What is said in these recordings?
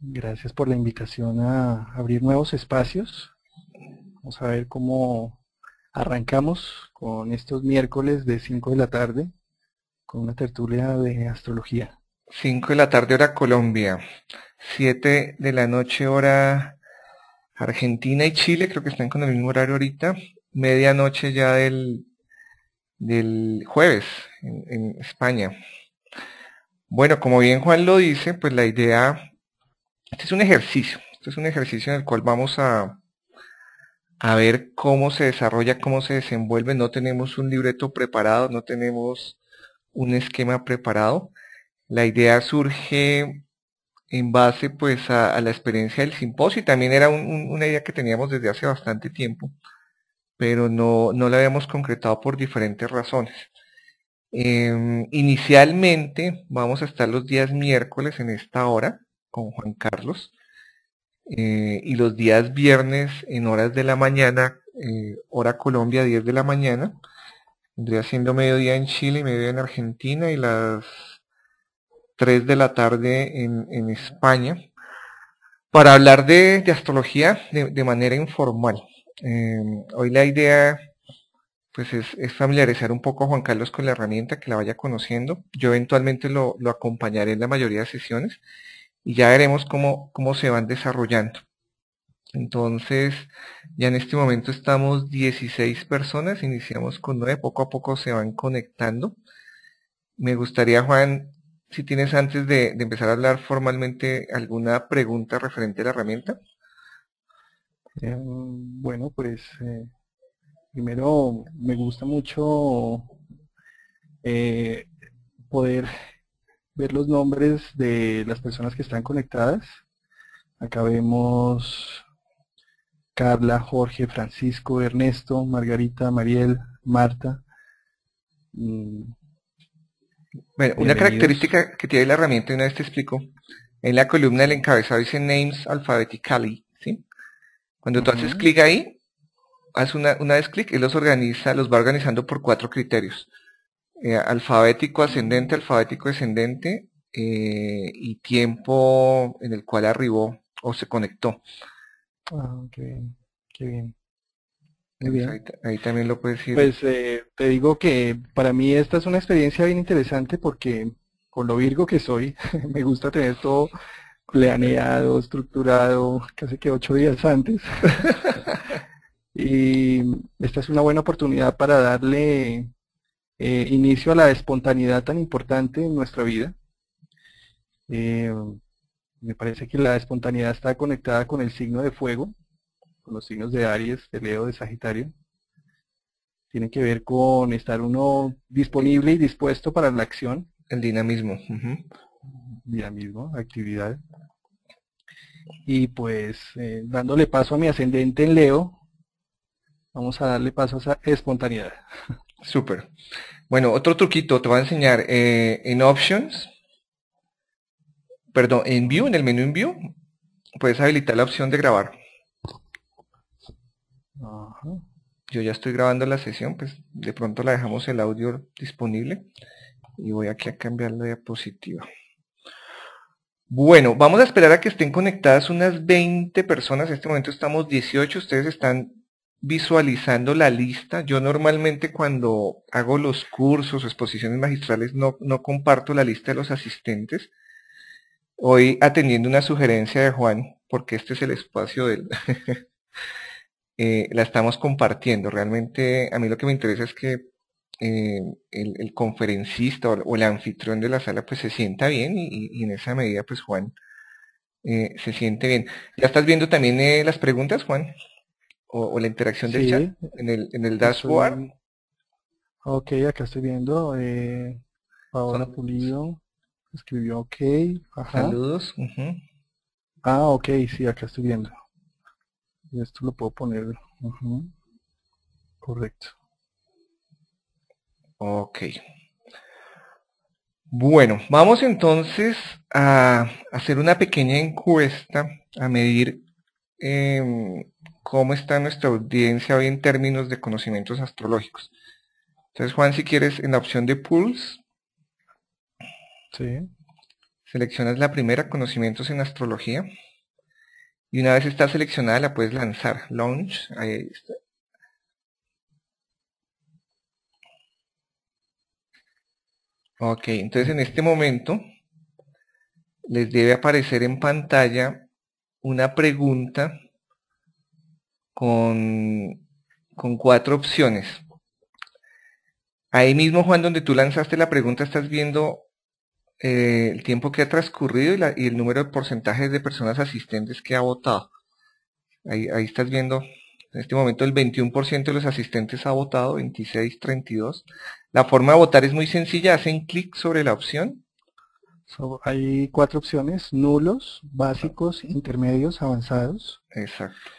Gracias por la invitación a abrir nuevos espacios. Vamos a ver cómo arrancamos con estos miércoles de 5 de la tarde con una tertulia de astrología. 5 de la tarde hora Colombia, 7 de la noche hora Argentina y Chile, creo que están con el mismo horario ahorita, medianoche ya del, del jueves en, en España. Bueno, como bien Juan lo dice, pues la idea este es un ejercicio, este es un ejercicio en el cual vamos a, a ver cómo se desarrolla, cómo se desenvuelve. No tenemos un libreto preparado, no tenemos un esquema preparado. La idea surge en base pues a, la experiencia del simposio también era una idea que teníamos desde hace bastante tiempo, pero no, no la habíamos concretado por diferentes razones. Em, inicialmente vamos a estar los días miércoles en esta hora, con Juan Carlos. Eh, y los días viernes en horas de la mañana, eh, hora Colombia, 10 de la mañana. Vendría siendo mediodía en Chile mediodía en Argentina y las 3 de la tarde en, España. Para hablar de, astrología de, manera informal. Eh, hoy la idea pues es, familiarizar un poco a Juan Carlos con la herramienta, que la vaya conociendo. Yo eventualmente lo, lo acompañaré en la mayoría de sesiones y ya veremos cómo, cómo se van desarrollando. Entonces, ya en este momento estamos 16 personas, iniciamos con 9, poco a poco se van conectando. Me gustaría, Juan, si tienes antes de, empezar a hablar formalmente alguna pregunta referente a la herramienta. Eh, bueno, pues eh, primero me gusta mucho eh, poder ver los nombres de las personas que están conectadas. Acá vemos Carla, Jorge, Francisco, Ernesto, Margarita, Mariel, Marta. Mm. Bueno, una característica que tiene la herramienta, una vez te explico, en la columna del encabezado dice Names Alphabetically, ¿sí? Cuando tú haces clic ahí, haz una, una vez clic, él los organiza, los va organizando por cuatro criterios. Eh, alfabético ascendente, alfabético descendente eh, y tiempo en el cual arribó o se conectó. Ah, qué bien, qué bien. Ahí, también lo puedes decir. Pues eh, te digo que para mí esta es una experiencia bien interesante porque con lo virgo que soy, me gusta tener todo planeado, estructurado, casi que ocho días antes. y esta es una buena oportunidad para darle eh, inicio a la espontaneidad tan importante en nuestra vida. Eh, me parece que la espontaneidad está conectada con el signo de fuego, con los signos de Aries, de Leo, de Sagitario. Tiene que ver con estar uno disponible y dispuesto para la acción. El dinamismo. Dinamismo, actividad. Y pues eh, dándole paso a mi ascendente en Leo, vamos a darle paso a esa espontaneidad. Súper. Bueno, otro truquito te voy a enseñar. Eh, en Options, perdón, en View, en el menú en View, puedes habilitar la opción de grabar. Yo ya estoy grabando la sesión, pues de pronto la dejamos el audio disponible. Y voy aquí a cambiar la diapositiva. Bueno, vamos a esperar a que estén conectadas unas 20 personas. En este momento estamos 18. Ustedes están visualizando la lista. Yo normalmente cuando hago los cursos exposiciones magistrales no, no comparto la lista de los asistentes. Hoy atendiendo una sugerencia de Juan, porque este es el espacio de él, eh, la estamos compartiendo. Realmente a mí lo que me interesa es que eh, el, conferencista o, el anfitrión de la sala pues se sienta bien y, en esa medida pues Juan eh, se siente bien. ¿Ya estás viendo también las preguntas, Juan? O, la interacción del chat en el, en el dashboard. Ok, acá estoy viendo. Eh, Paola Pulido escribió ok. Saludos. Ah, ok, sí, acá estoy viendo. Y esto lo puedo poner. Correcto. Ok. Bueno, vamos entonces a hacer una pequeña encuesta, a medir eh, cómo está nuestra audiencia hoy en términos de conocimientos astrológicos. Entonces, Juan, si quieres, en la opción de Pulse, sí. Seleccionas la primera, conocimientos en astrología. Y una vez está seleccionada la puedes lanzar. Launch. Ahí está. Ok, entonces en este momento les debe aparecer en pantalla una pregunta con, con cuatro opciones. Ahí mismo, Juan, donde tú lanzaste la pregunta, estás viendo eh, el tiempo que ha transcurrido y, el número de porcentajes de personas asistentes que ha votado. Ahí, ahí estás viendo, en este momento el 21% de los asistentes ha votado, 26, 32. La forma de votar es muy sencilla, hacen clic sobre la opción. hay cuatro opciones, nulos, básicos, intermedios, avanzados. Exacto.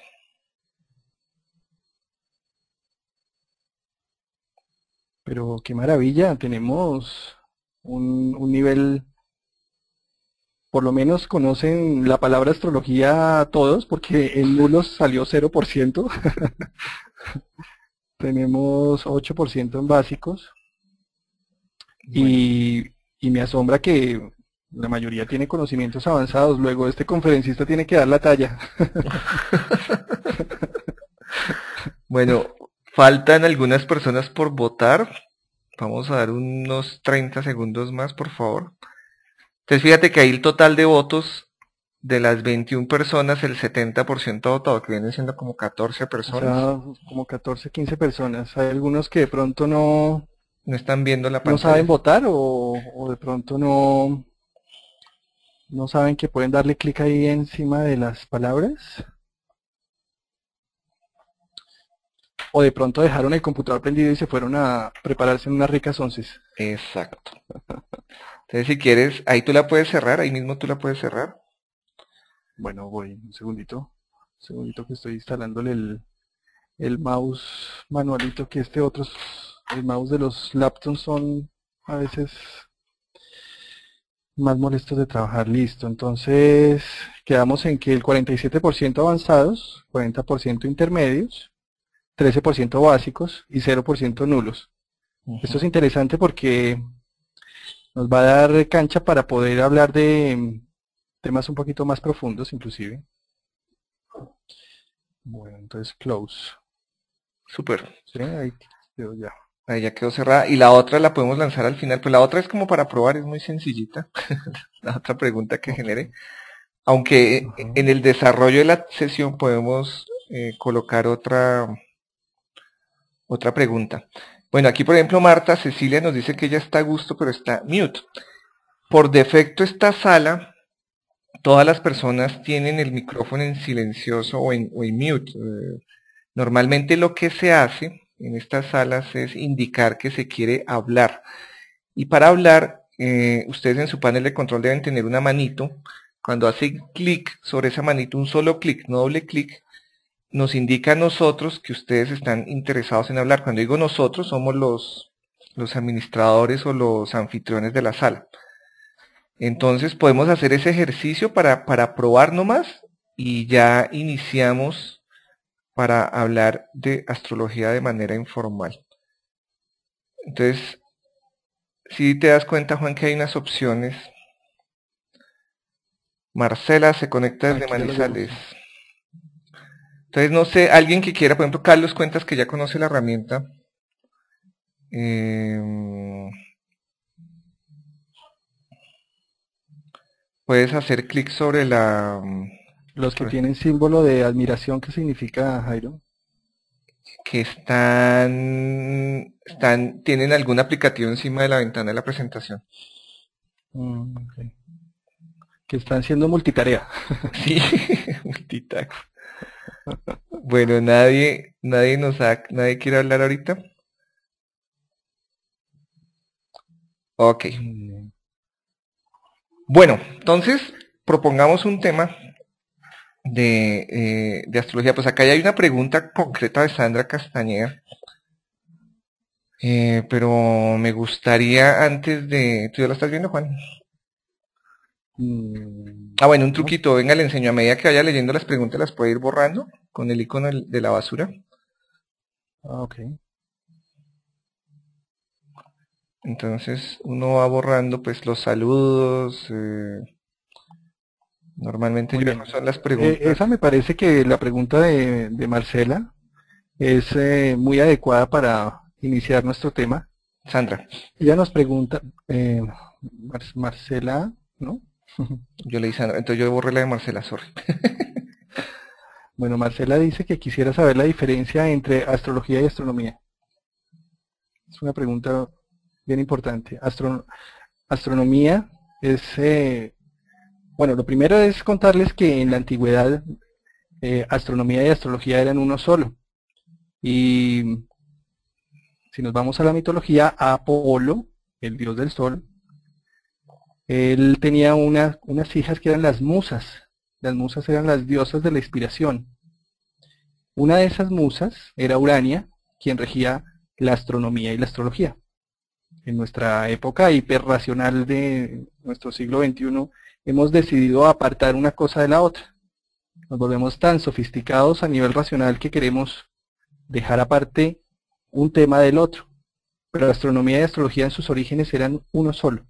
Pero qué maravilla, tenemos un, nivel, por lo menos conocen la palabra astrología todos, porque en nulos salió 0%. tenemos 8% en básicos. Y, y me asombra que la mayoría tiene conocimientos avanzados. Luego este conferencista tiene que dar la talla. bueno, faltan algunas personas por votar. Vamos a dar unos 30 segundos más, por favor. Entonces fíjate que ahí el total de votos de las 21 personas, el 70% ha votado, que vienen siendo como 14 personas. como 14, 15 personas. Hay algunos que de pronto no... No están viendo la pantalla. No saben votar o, o de pronto no... No saben que pueden darle clic ahí encima de las palabras. O de pronto dejaron el computador prendido y se fueron a prepararse en unas ricas onces. Exacto. Entonces si quieres, ahí tú la puedes cerrar, ahí mismo tú la puedes cerrar. Bueno, voy, un segundito. Un segundito que estoy instalándole el, el mouse manualito que este otro, el mouse de los laptops son a veces más molestos de trabajar. Listo, entonces quedamos en que el 47% avanzados, 40% intermedios, 13% básicos y 0% nulos. Esto es interesante porque nos va a dar cancha para poder hablar de temas un poquito más profundos inclusive. Bueno, entonces close. Super. Sí, ahí quedó ya. Ahí ya quedó cerrada. Y la otra la podemos lanzar al final. Pues la otra es como para probar, es muy sencillita. la otra pregunta que genere. Aunque en el desarrollo de la sesión podemos eh, colocar otra otra pregunta. Bueno, aquí por ejemplo Marta Cecilia nos dice que ella está a gusto pero está mute. Por defecto esta sala, todas las personas tienen el micrófono en silencioso o en, mute. Eh, normalmente lo que se hace en estas salas es indicar que se quiere hablar. Y para hablar, eh, ustedes en su panel de control deben tener una manito. Cuando hacen clic sobre esa manito, un solo clic, no doble clic, nos indica a nosotros que ustedes están interesados en hablar. Cuando digo nosotros, somos los, los administradores o los anfitriones de la sala. Entonces podemos hacer ese ejercicio para, para probar nomás y ya iniciamos para hablar de astrología de manera informal. Entonces, si te das cuenta, Juan, que hay unas opciones. Marcela se conecta desde Manizales. Entonces, no sé, alguien que quiera, por ejemplo, Carlos Cuentas, que ya conoce la herramienta. Em, puedes hacer clic sobre la... Los que tienen símbolo de admiración, ¿qué significa, Jairo? Que están, están, tienen algún aplicativo encima de la ventana de la presentación. Mm, que están siendo multitarea. sí, multitarea. Bueno, nadie, nadie nos ha, nadie quiere hablar ahorita. Ok. Bueno, entonces propongamos un tema de, eh, de astrología. Pues acá ya hay una pregunta concreta de Sandra Castañeda. Eh, pero me gustaría antes de... ¿Tú ya lo estás viendo, Juan? Mm, ah, bueno, un truquito, venga, le enseño. A medida que vaya leyendo las preguntas, las puede ir borrando con el icono de la basura. Ah, ok. Entonces uno va borrando pues los saludos. Eh, normalmente yo no son las preguntas. Eh, esa me parece que la pregunta de, Marcela es eh, muy adecuada para iniciar nuestro tema. Sandra. Ella nos pregunta, Marcela, ¿no? Yo le dije entonces yo borré la de Marcela, sorry. bueno, Marcela dice que quisiera saber la diferencia entre astrología y astronomía. Es una pregunta bien importante. astronomía es, eh, bueno, lo primero es contarles que en la antigüedad eh, astronomía y astrología eran uno solo. Y si nos vamos a la mitología, Apolo, el dios del sol, él tenía unas hijas que eran las musas. Las musas eran las diosas de la inspiración. Una de esas musas era Urania, quien regía la astronomía y la astrología. En nuestra época hiperracional de nuestro siglo XXI hemos decidido apartar una cosa de la otra. Nos volvemos tan sofisticados a nivel racional que queremos dejar aparte un tema del otro. Pero la astronomía y astrología en sus orígenes eran uno solo.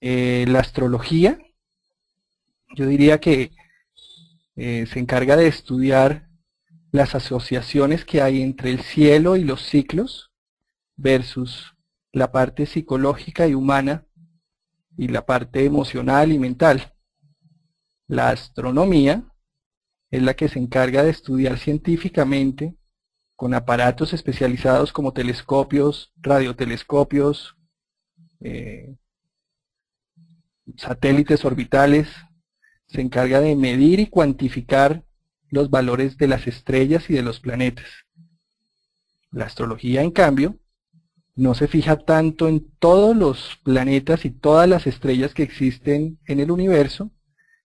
Eh, la astrología, yo diría que eh, se encarga de estudiar las asociaciones que hay entre el cielo y los ciclos versus la parte psicológica y humana y la parte emocional y mental. La astronomía es la que se encarga de estudiar científicamente con aparatos especializados como telescopios, radiotelescopios, eh, satélites orbitales, se encarga de medir y cuantificar los valores de las estrellas y de los planetas. La astrología, en cambio, no se fija tanto en todos los planetas y todas las estrellas que existen en el universo,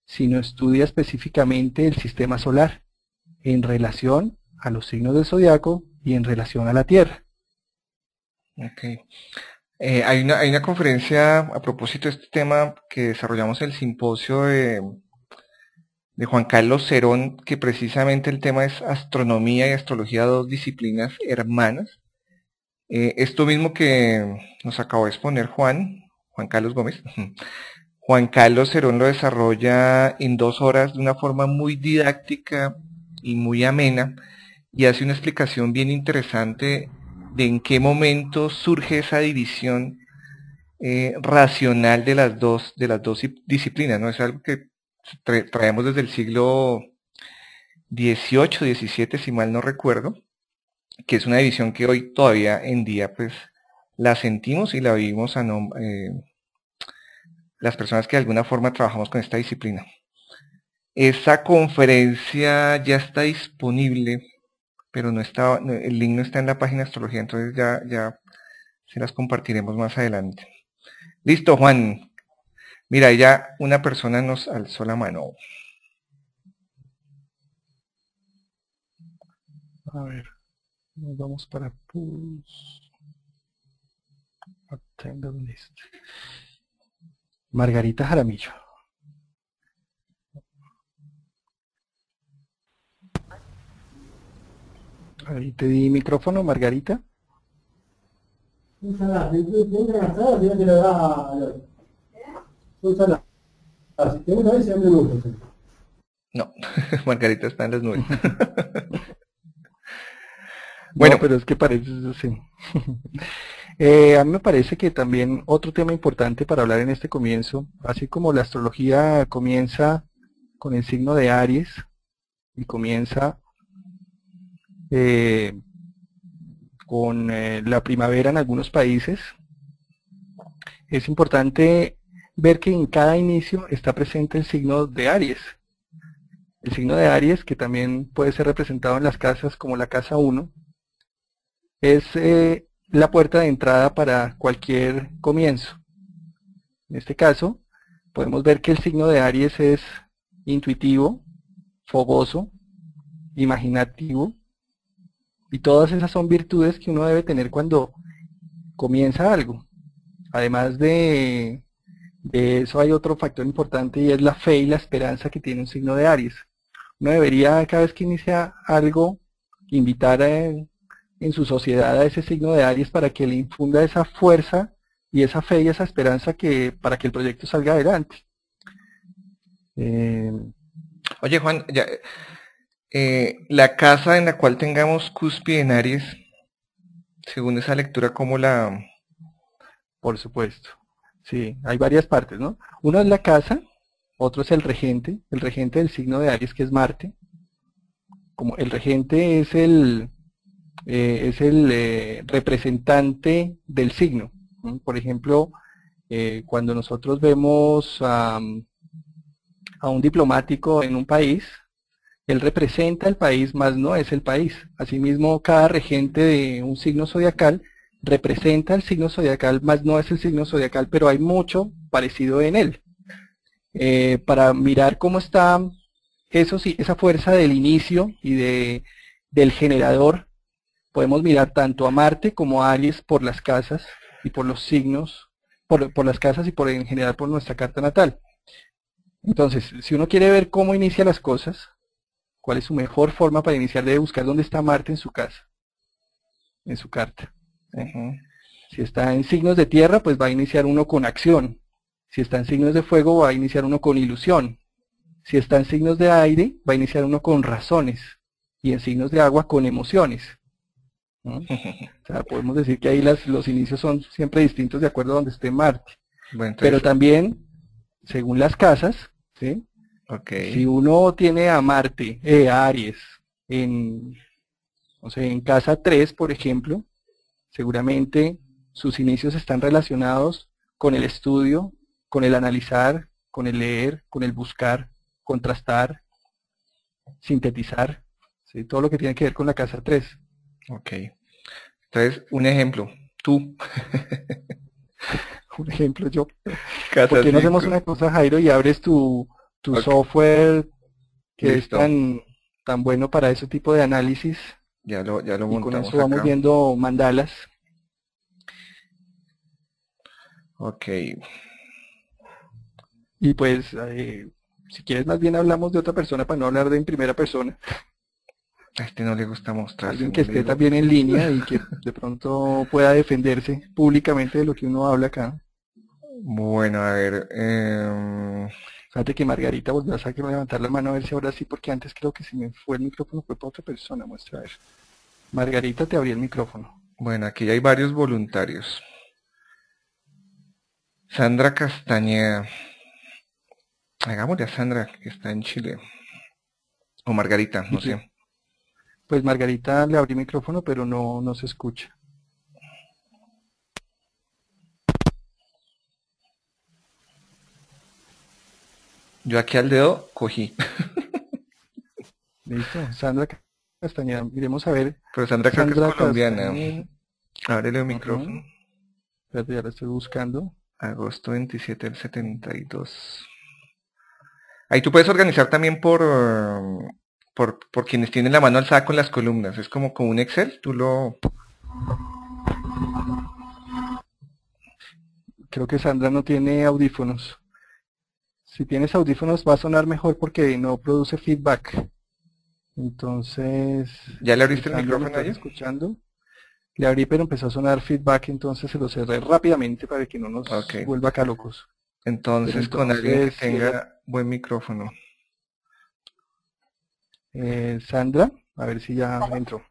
sino estudia específicamente el sistema solar en relación a los signos del zodiaco y en relación a la Tierra. Okay. Eh, hay, una, hay una conferencia a propósito de este tema que desarrollamos el simposio de de Juan Carlos Cerón, que precisamente el tema es astronomía y astrología, dos disciplinas hermanas. Eh, esto mismo que nos acabó de exponer Juan, Juan Carlos Gómez, Juan Carlos Cerón lo desarrolla en dos horas de una forma muy didáctica y muy amena y hace una explicación bien interesante de en qué momento surge esa división eh, racional de las dos de las dos disciplinas, ¿no? Es algo que traemos desde el siglo XVIII, XVII, si mal no recuerdo, que es una división que hoy todavía en día pues la sentimos y la vivimos a eh, las personas que de alguna forma trabajamos con esta disciplina. Esa conferencia ya está disponible, pero no está, el link no está en la página de astrología, entonces ya, ya se las compartiremos más adelante. Listo, Juan, Mira, ya una persona nos alzó la mano. A ver, nos vamos para Pulse. list. Margarita Jaramillo. Ahí te di micrófono, Margarita. No, Margarita está en las nubes. bueno, pero es que parece así. Eh, a mí me parece que también otro tema importante para hablar en este comienzo, así como la astrología comienza con el signo de Aries y comienza eh, con eh, la primavera en algunos países, es importante ver que en cada inicio está presente el signo de Aries. El signo de Aries, que también puede ser representado en las casas como la casa 1, es eh, la puerta de entrada para cualquier comienzo. En este caso, podemos ver que el signo de Aries es intuitivo, fogoso, imaginativo, y todas esas son virtudes que uno debe tener cuando comienza algo. Además de eso hay otro factor importante y es la fe y la esperanza que tiene un signo de Aries. Uno debería cada vez que inicia algo invitar en su sociedad a ese signo de Aries para que le infunda esa fuerza y esa fe y esa esperanza que para que el proyecto salga adelante. Oye Juan, ya, eh, la casa en la cual tengamos cúspide en Aries, según esa lectura, ¿cómo la...? Por supuesto. Sí, hay varias partes, ¿no? Uno es la casa, otro es el regente, el regente del signo de Aries, que es Marte. Como el regente es el, eh, es el eh, representante del signo. Por ejemplo, eh, cuando nosotros vemos a, a un diplomático en un país, él representa el país, más no es el país. Asimismo, cada regente de un signo zodiacal representa el signo zodiacal, más no es el signo zodiacal, pero hay mucho parecido en él. Eh, para mirar cómo está eso sí, esa fuerza del inicio y de, del generador, podemos mirar tanto a Marte como a Aries por las casas y por los signos, por, por las casas y por en general por nuestra carta natal. Entonces, si uno quiere ver cómo inicia las cosas, cuál es su mejor forma para iniciar, debe buscar dónde está Marte en su casa, en su carta. Si está en signos de tierra, pues va a iniciar uno con acción. Si está en signos de fuego, va a iniciar uno con ilusión. Si está en signos de aire, va a iniciar uno con razones. Y en signos de agua, con emociones. o sea, podemos decir que ahí las, los inicios son siempre distintos de acuerdo a donde esté Marte. Pero también, según las casas, ¿sí? Si uno tiene a Marte, eh, Aries, en, o sea, en casa 3, por ejemplo, seguramente sus inicios están relacionados con el estudio, con el analizar, con el leer, con el buscar, contrastar, sintetizar, todo lo que tiene que ver con la casa 3. Ok. Entonces, un ejemplo, tú. un ejemplo yo. ¿Por qué no hacemos una cosa, Jairo, y abres tu, tu software que es tan, tan bueno para ese tipo de análisis? Ya lo, ya lo y con eso vamos viendo mandalas. Ok. Y pues, eh, si quieres más bien hablamos de otra persona para no hablar de en primera persona. A este no le gusta mostrar. Alguien que esté también en línea y que de pronto pueda defenderse públicamente de lo que uno habla acá. Bueno, a ver. Eh... Fíjate que Margarita volvió a sacar levantar la mano a ver si ahora sí, porque antes creo que si me fue el micrófono fue para otra persona. Muestra a ver. Margarita, te abrí el micrófono. Bueno, aquí hay varios voluntarios. Sandra Castañeda. Hagámosle a Sandra, que está en Chile. O Margarita, no sé. Pues Margarita le abrí micrófono, pero no, no se escucha. Yo aquí al dedo cogí. Listo, Sandra Castañeda, miremos a ver. Pero Sandra creo que es colombiana. Ábrele el micrófono. Espérate, ya la estoy buscando. Agosto 27 del 72. Ahí tú puedes organizar también por, por, por quienes tienen la mano alzada con las columnas. Es como con un Excel, tú lo... Creo que Sandra no tiene audífonos. Si tienes audífonos va a sonar mejor porque no produce feedback. Entonces... ¿Ya le abriste el micrófono ahí? escuchando? Le abrí pero empezó a sonar feedback, entonces se lo cerré rápidamente para que no nos vuelva acá locos. Entonces, con alguien que tenga buen micrófono. Eh, Sandra, a ver si ya entro.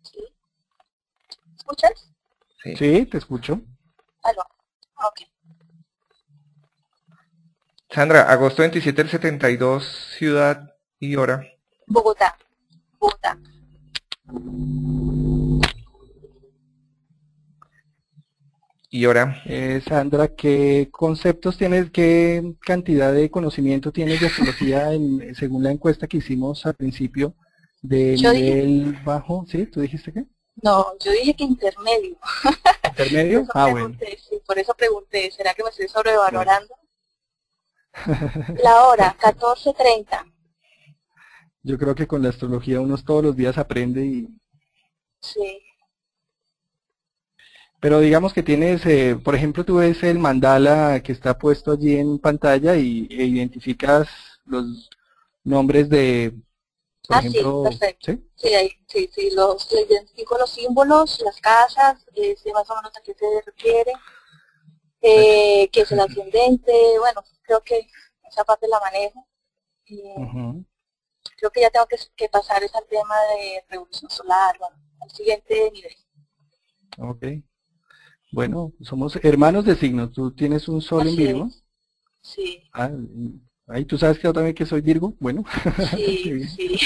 ¿Sí? ¿Escuchas? Sí. sí, te escucho. Aló. Ok. Sandra, agosto 27 del 72, ciudad y hora. Bogotá. Bogotá. Y ahora, eh, Sandra, ¿qué conceptos tienes, qué cantidad de conocimiento tienes de astrología en, según la encuesta que hicimos al principio de nivel bajo? ¿Sí? ¿Tú dijiste qué? No, yo dije que intermedio. ¿Intermedio? ah, bueno. Sí, por eso pregunté, ¿será que me estoy sobrevalorando? La hora, 14.30. Yo creo que con la astrología uno todos los días aprende y... Sí. Pero digamos que tienes, eh, por ejemplo, tú ves el mandala que está puesto allí en pantalla y e identificas los nombres de, Por Ah, sí, ejemplo, perfecto. ¿sí? Sí, ahí, sí, sí, los, identifico los símbolos, las casas, eh, sé más o menos a qué se refiere, eh, qué es el ascendente, bueno, creo que esa parte la manejo. Ujú. creo que ya tengo que, que pasar ese tema de revolución solar, bueno, al siguiente nivel. Ok. Bueno, somos hermanos de signos. Tú tienes un sol en Virgo. es. Sí, Ah, y- ahí tú sabes que yo también que soy Virgo. Bueno, sí, sí.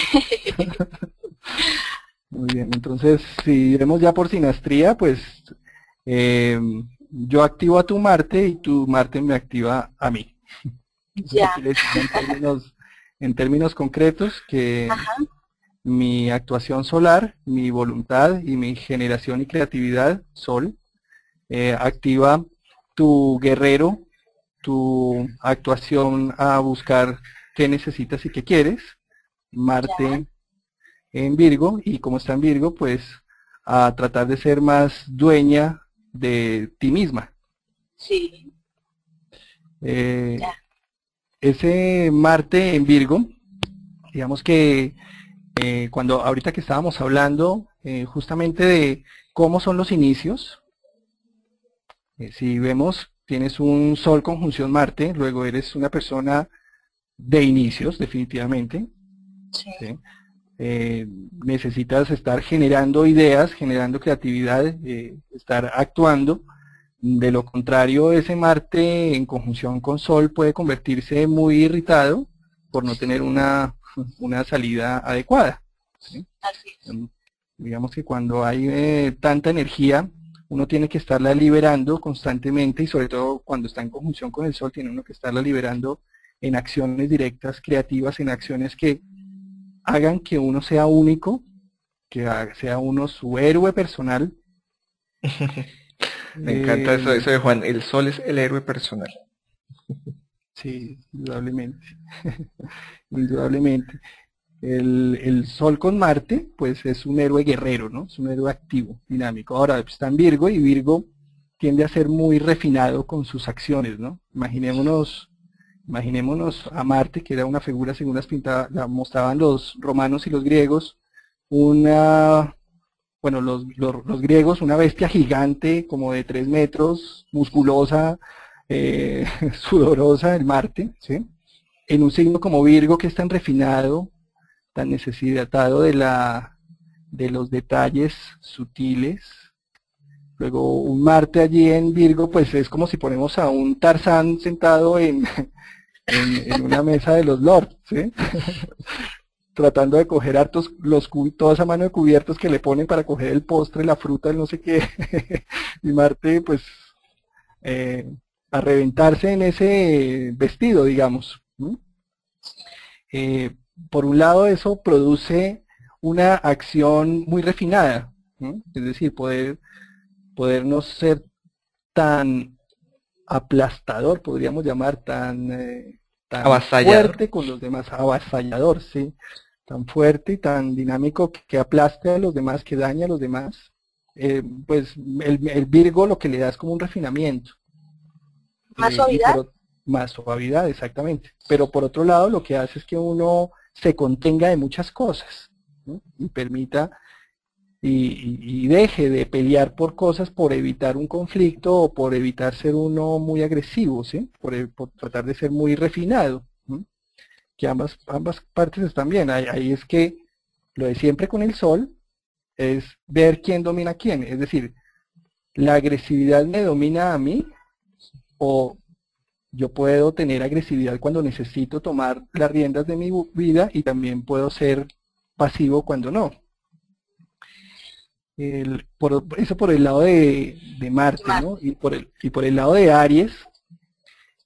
muy bien. Entonces, si vemos ya por sinastría, pues eh, yo activo a tu Marte y tu Marte me activa a mí. Ya. en términos, en términos concretos que Ajá, mi actuación solar, mi voluntad y mi generación y creatividad, sol, eh, activa tu guerrero, tu actuación a buscar qué necesitas y qué quieres, Marte en Virgo, y como está en Virgo, pues a tratar de ser más dueña de ti misma. sí, Eh, ese Marte en Virgo, digamos que eh, cuando ahorita que estábamos hablando eh, justamente de cómo son los inicios, si vemos, tienes un Sol conjunción Marte, luego eres una persona de inicios, definitivamente. sí, ¿sí? Eh, necesitas estar generando ideas, generando creatividad, eh, estar actuando. De lo contrario, ese Marte en conjunción con Sol puede convertirse muy irritado por no tener una, una salida adecuada. así es. Em, Digamos que cuando hay eh, tanta energía, uno tiene que estarla liberando constantemente y sobre todo cuando está en conjunción con el Sol, tiene uno que estarla liberando en acciones directas, creativas, en acciones que hagan que uno sea único, que sea uno su héroe personal. Me encanta eso, Eh, eso de Juan. El sol es el héroe personal. Sí, indudablemente. indudablemente. El, el Sol con Marte, pues es un héroe guerrero, ¿no? Es un héroe activo, dinámico. Ahora está en Virgo y Virgo tiende a ser muy refinado con sus acciones, ¿no? Imaginémonos, imaginémonos a Marte, que era una figura según las pinta- la mostraban los romanos y los griegos, una, bueno, los, los, griegos, una bestia gigante, como de tres metros, musculosa, eh, sudorosa, el Marte, ¿sí? En un signo como Virgo que es tan refinado, tan necesitado de la de los detalles sutiles. Luego un Marte allí en Virgo, pues es como si ponemos a un Tarzán sentado en, en, en una mesa de los lords, ¿sí? tratando de coger hartos los toda esa mano de cubiertos que le ponen para coger el postre, la fruta, el no sé qué. y Marte, pues, eh, a reventarse en ese vestido, digamos. Eh, por un lado, eso produce una acción muy refinada, es decir, poder, poder no ser tan aplastador, podríamos llamar, tan, eh, tan Avasallador. fuerte con los demás, avasallador, sí, tan fuerte y tan dinámico que, que aplaste a los demás, que daña a los demás. Eh, pues el, el Virgo lo que le da es como un refinamiento. ¿Más Eh, suavidad? más suavidad, exactamente. Pero por otro lado, lo que hace es que uno se contenga de muchas cosas ¿no? y permita y, deje de pelear por cosas por evitar un conflicto o por evitar ser uno muy agresivo, ¿sí? Por, tratar de ser muy refinado. Que ambas, ambas partes están bien. Ahí, es que lo de siempre con el sol es ver quién domina quién. Es decir, la agresividad me domina a mí o yo puedo tener agresividad cuando necesito tomar las riendas de mi vida y también puedo ser pasivo cuando no. El- por, eso por el lado de, de Marte, ¿no? Y por el, y por el lado de Aries,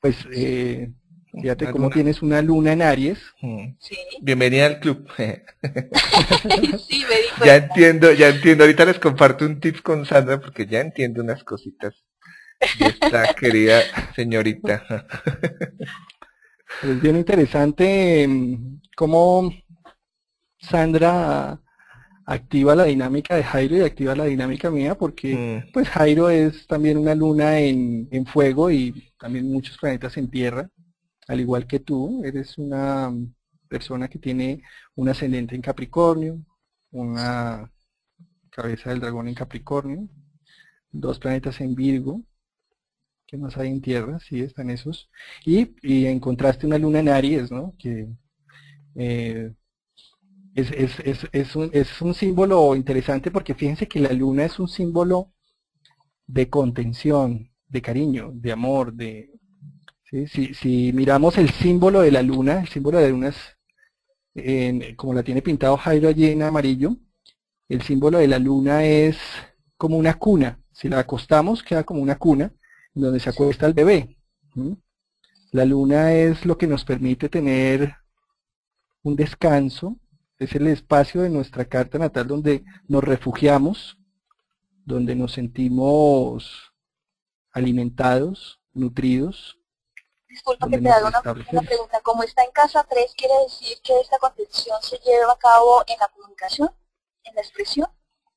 pues eh, fíjate La cómo luna. tienes una luna en Aries. Mm. Sí, Bienvenida al club. sí, me di ya entiendo, ya entiendo. Ahorita les comparto un tip con Sandra porque ya entiendo unas cositas de esta querida señorita. Es bien interesante mm, cómo Sandra activa la dinámica de Jairo y activa la dinámica mía, porque Mm. pues Jairo es también una luna en, en fuego y también muchos planetas en tierra, al igual que tú, eres una, persona que tiene un ascendente en Capricornio, una cabeza del dragón en Capricornio, dos planetas en Virgo, que más hay en Tierra, sí, están esos, y, encontraste una luna en Aries, ¿no? Que eh, es, es, un, es un símbolo interesante porque fíjense que la luna es un símbolo de contención, de cariño, de amor, de... Si, si miramos el símbolo de la luna, el símbolo de la luna es, como la tiene pintado Jairo allí en amarillo, el símbolo de la luna es como una cuna. Si la acostamos, queda como una cuna donde se acuesta el bebé. La luna es lo que nos permite tener un descanso, es el espacio de nuestra carta natal donde nos refugiamos, donde nos sentimos alimentados, nutridos. Disculpa que te haga una, pregunta. Como está en casa 3, ¿quiere decir que esta contención se lleva a cabo en la comunicación, en la expresión?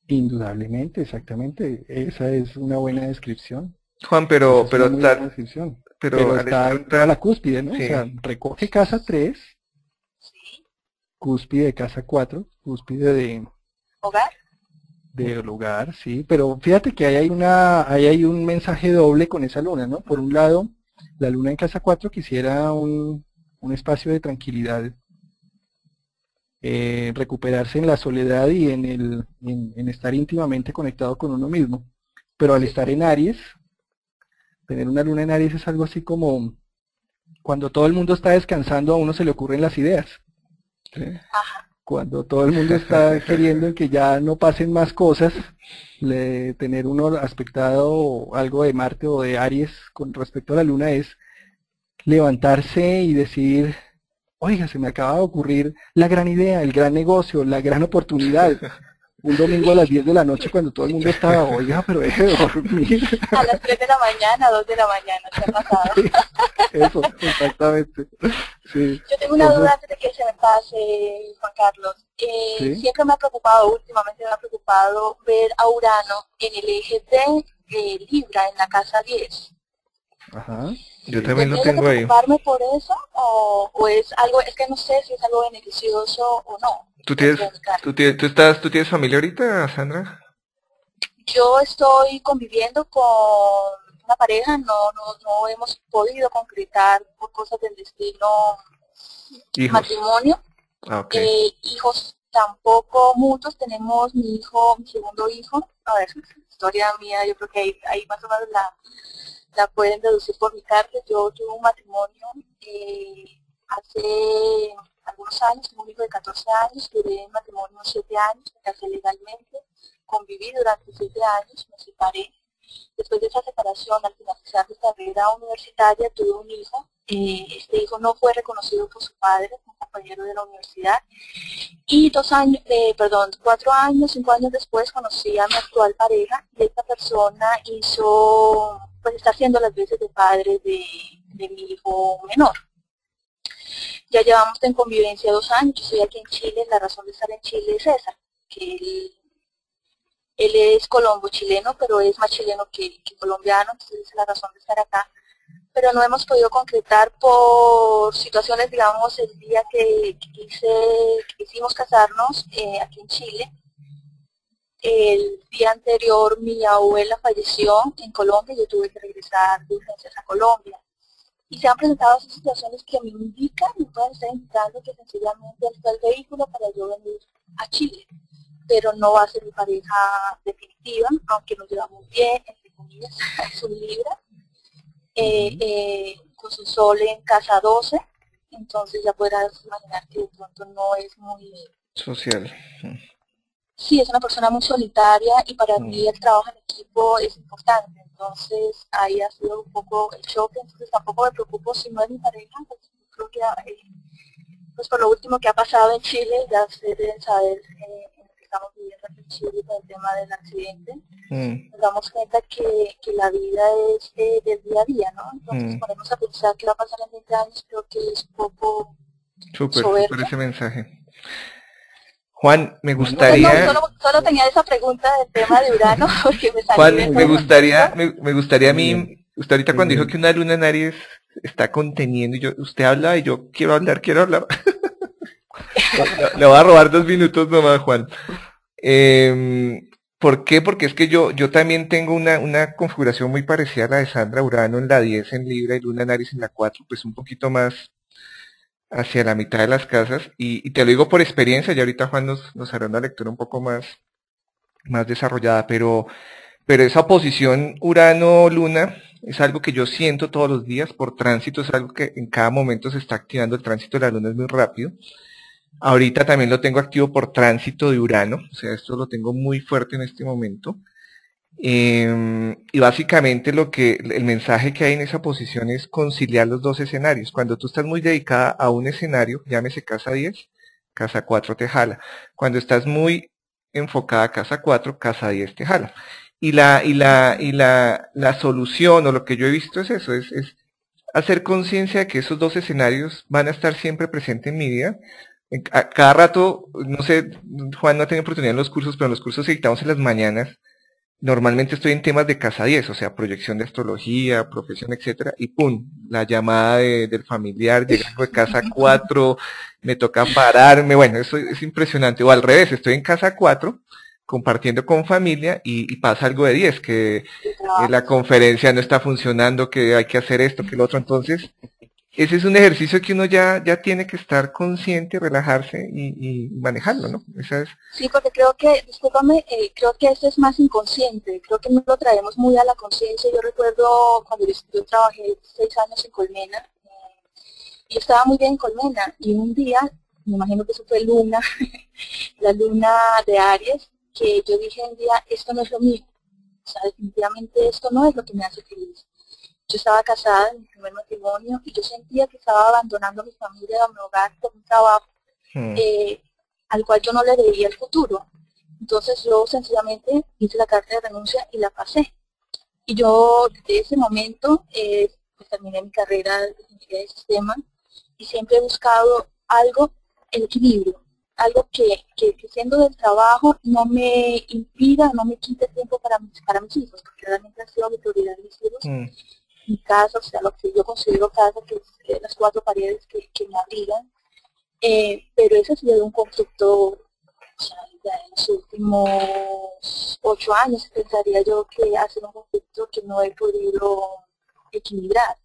Indudablemente, exactamente. Esa es una buena descripción. Juan, pero, pero, está, pero, está, a la cúspide, ¿no? O sea, recoge casa 3, cúspide de casa 4, cúspide de... ¿Hogar? del hogar, sí, pero fíjate que ahí hay, una, ahí hay un mensaje doble con esa luna, ¿no? Por un lado, la luna en casa 4 quisiera un, un espacio de tranquilidad, eh, recuperarse en la soledad y en, el, en, estar íntimamente conectado con uno mismo. Pero al estar en Aries, tener una luna en Aries es algo así como cuando todo el mundo está descansando a uno se le ocurren las ideas. Cuando todo el mundo está queriendo que ya no pasen más cosas, le, tener uno aspectado algo de Marte o de Aries con respecto a la Luna es levantarse y decir, oiga, se me acaba de ocurrir la gran idea, el gran negocio, la gran oportunidad. un domingo a las 10 de la noche cuando todo el mundo estaba, oiga, pero deje de dormir. A las 3 de la mañana, 2 de la mañana, ¿qué ha pasado? eso, exactamente. Sí. Yo tengo una duda antes de que se me pase, Juan Carlos. Eh, Siempre me ha preocupado, últimamente me ha preocupado ver a Urano en el eje de Libra, en la casa 10. Ajá. Yo también lo tengo ahí. preocuparme por eso o, o es algo, es que no sé si es algo beneficioso o no? ¿Tú tienes, tú tienes, tú estás, tú tienes familia ahorita, Sandra? Yo estoy conviviendo con una pareja, no, no, no hemos podido concretar por cosas del destino matrimonio. Ah, eh, hijos tampoco muchos, tenemos mi hijo, mi segundo hijo, a ver, historia mía, yo creo que ahí, ahí más o menos la, la pueden deducir por mi carta. Yo tuve un matrimonio eh, hace algunos años, un hijo de 14 años, duré en matrimonio 7 años, me casé legalmente, conviví durante 7 años, me separé. Después de esa separación, al finalizar mi carrera universitaria, tuve un hijo. Eh, este hijo no fue reconocido por su padre, un compañero de la universidad. Y dos años, eh, perdón, cuatro años, cinco años después conocí a mi actual pareja y esta persona hizo, pues está haciendo las veces de padre de, de mi hijo menor. Ya llevamos en convivencia dos años, yo estoy aquí en Chile, la razón de estar en Chile es esa, que él, es colombo chileno, pero es más chileno que, colombiano, entonces esa es la razón de estar acá. Pero no hemos podido concretar por situaciones, digamos, el día que, quisimos casarnos eh, aquí en Chile, el día anterior mi abuela falleció en Colombia yo tuve que regresar de urgencias a Colombia. Y se han presentado esas situaciones que me indican, me pueden estar indicando que sencillamente está el vehículo para yo venir a Chile. Pero no va a ser mi pareja definitiva, aunque nos llevamos bien, entre comillas, es un libra. Eh, eh, con su sol en casa 12, entonces ya podrás imaginar que de pronto no es muy... Social. Sí, es una persona muy solitaria y para mí el trabajo en equipo es importante. Entonces ahí ha sido un poco el choque, entonces tampoco me preocupo si no es mi pareja, pues creo que eh, pues por lo último que ha pasado en Chile, ya se deben saber eh, estamos viviendo aquí en Chile con el tema del accidente, mm. nos damos cuenta que, que la vida es eh, del día a día, ¿no? Entonces mm. ponemos a pensar qué va a pasar en 20 años, creo que es poco... Súper, súper ese mensaje. Juan, me gustaría... solo, tenía esa pregunta del tema de Urano, porque me Juan, me gustaría, me, gustaría a mí, usted ahorita cuando dijo que una luna en Aries está conteniendo, y yo, usted habla y yo quiero hablar, quiero hablar. Le voy a robar dos minutos nomás, Juan. Eh, ¿Por qué? Porque es que yo, yo también tengo una, una configuración muy parecida a la de Sandra Urano en la 10 en Libra y Luna Naris en la 4, pues un poquito más hacia la mitad de las casas. Y, te lo digo por experiencia, y ahorita Juan nos, nos hará una lectura un poco más, más desarrollada, pero, pero esa oposición Urano-Luna es algo que yo siento todos los días por tránsito, es algo que en cada momento se está activando, el tránsito de la Luna es muy rápido. Ahorita también lo tengo activo por tránsito de Urano, o sea, esto lo tengo muy fuerte en este momento. Em, y básicamente lo que el mensaje que hay en esa posición es conciliar los dos escenarios. Cuando tú estás muy dedicada a un escenario, llámese casa 10, casa 4 te jala. Cuando estás muy enfocada a casa 4, casa 10 te jala. Y la, y la, y la, la solución o lo que yo he visto es eso, es, es hacer conciencia de que esos dos escenarios van a estar siempre presentes en mi vida, cada rato, no sé, Juan no ha tenido oportunidad en los cursos, pero en los cursos que dictamos en las mañanas, normalmente estoy en temas de casa 10, o sea, proyección de astrología, profesión, etcétera, y pum, la llamada del familiar, llegando de casa 4, me toca pararme, bueno, eso es impresionante, o al revés, estoy en casa 4, compartiendo con familia y, pasa algo de 10, que la conferencia no está funcionando, que hay que hacer esto, que lo otro, entonces ese es un ejercicio que uno ya, ya tiene que estar consciente, relajarse y, manejarlo, ¿no? Sí, porque creo que, discúlpame, eh, creo que esto es más inconsciente, creo que no lo traemos muy a la conciencia. Yo recuerdo cuando yo, trabajé seis años en Colmena, eh, y estaba muy bien en Colmena, y un día, me imagino que eso fue luna, la luna de Aries, que yo dije un día, esto no es lo mío, o sea, definitivamente esto no es lo que me hace feliz yo estaba casada en mi primer matrimonio y yo sentía que estaba abandonando a mi familia, a mi hogar por un trabajo hmm. eh, al cual yo no le veía el futuro. Entonces yo sencillamente hice la carta de renuncia y la pasé. Y yo desde ese momento eh, pues, terminé mi carrera de ingeniería de sistema y siempre he buscado algo, el equilibrio, algo que, que, siendo del trabajo no me impida, no me quite tiempo para mis, para mis hijos, porque realmente ha sido mi prioridad mis hijos. Hmm mi casa, o sea, lo que yo considero casa, que es las cuatro paredes que, me abrigan, eh, pero eso ha sido un constructo, o sea, en los últimos ocho años pensaría yo que ha sido un conflicto que no he podido equilibrar.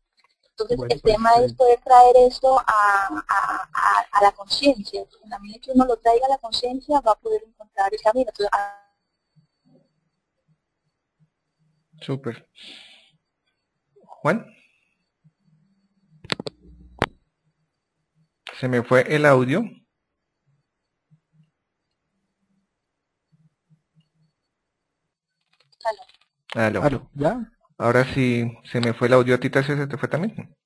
Entonces el pues, tema es poder traer esto a, a, la conciencia. A medida que uno lo traiga a la conciencia va a poder encontrar el camino. Ah, Súper. Juan. Se me fue el audio. Aló. Aló. ¿Ya? Ahora sí, se me fue el audio. ¿A ti se te fue también?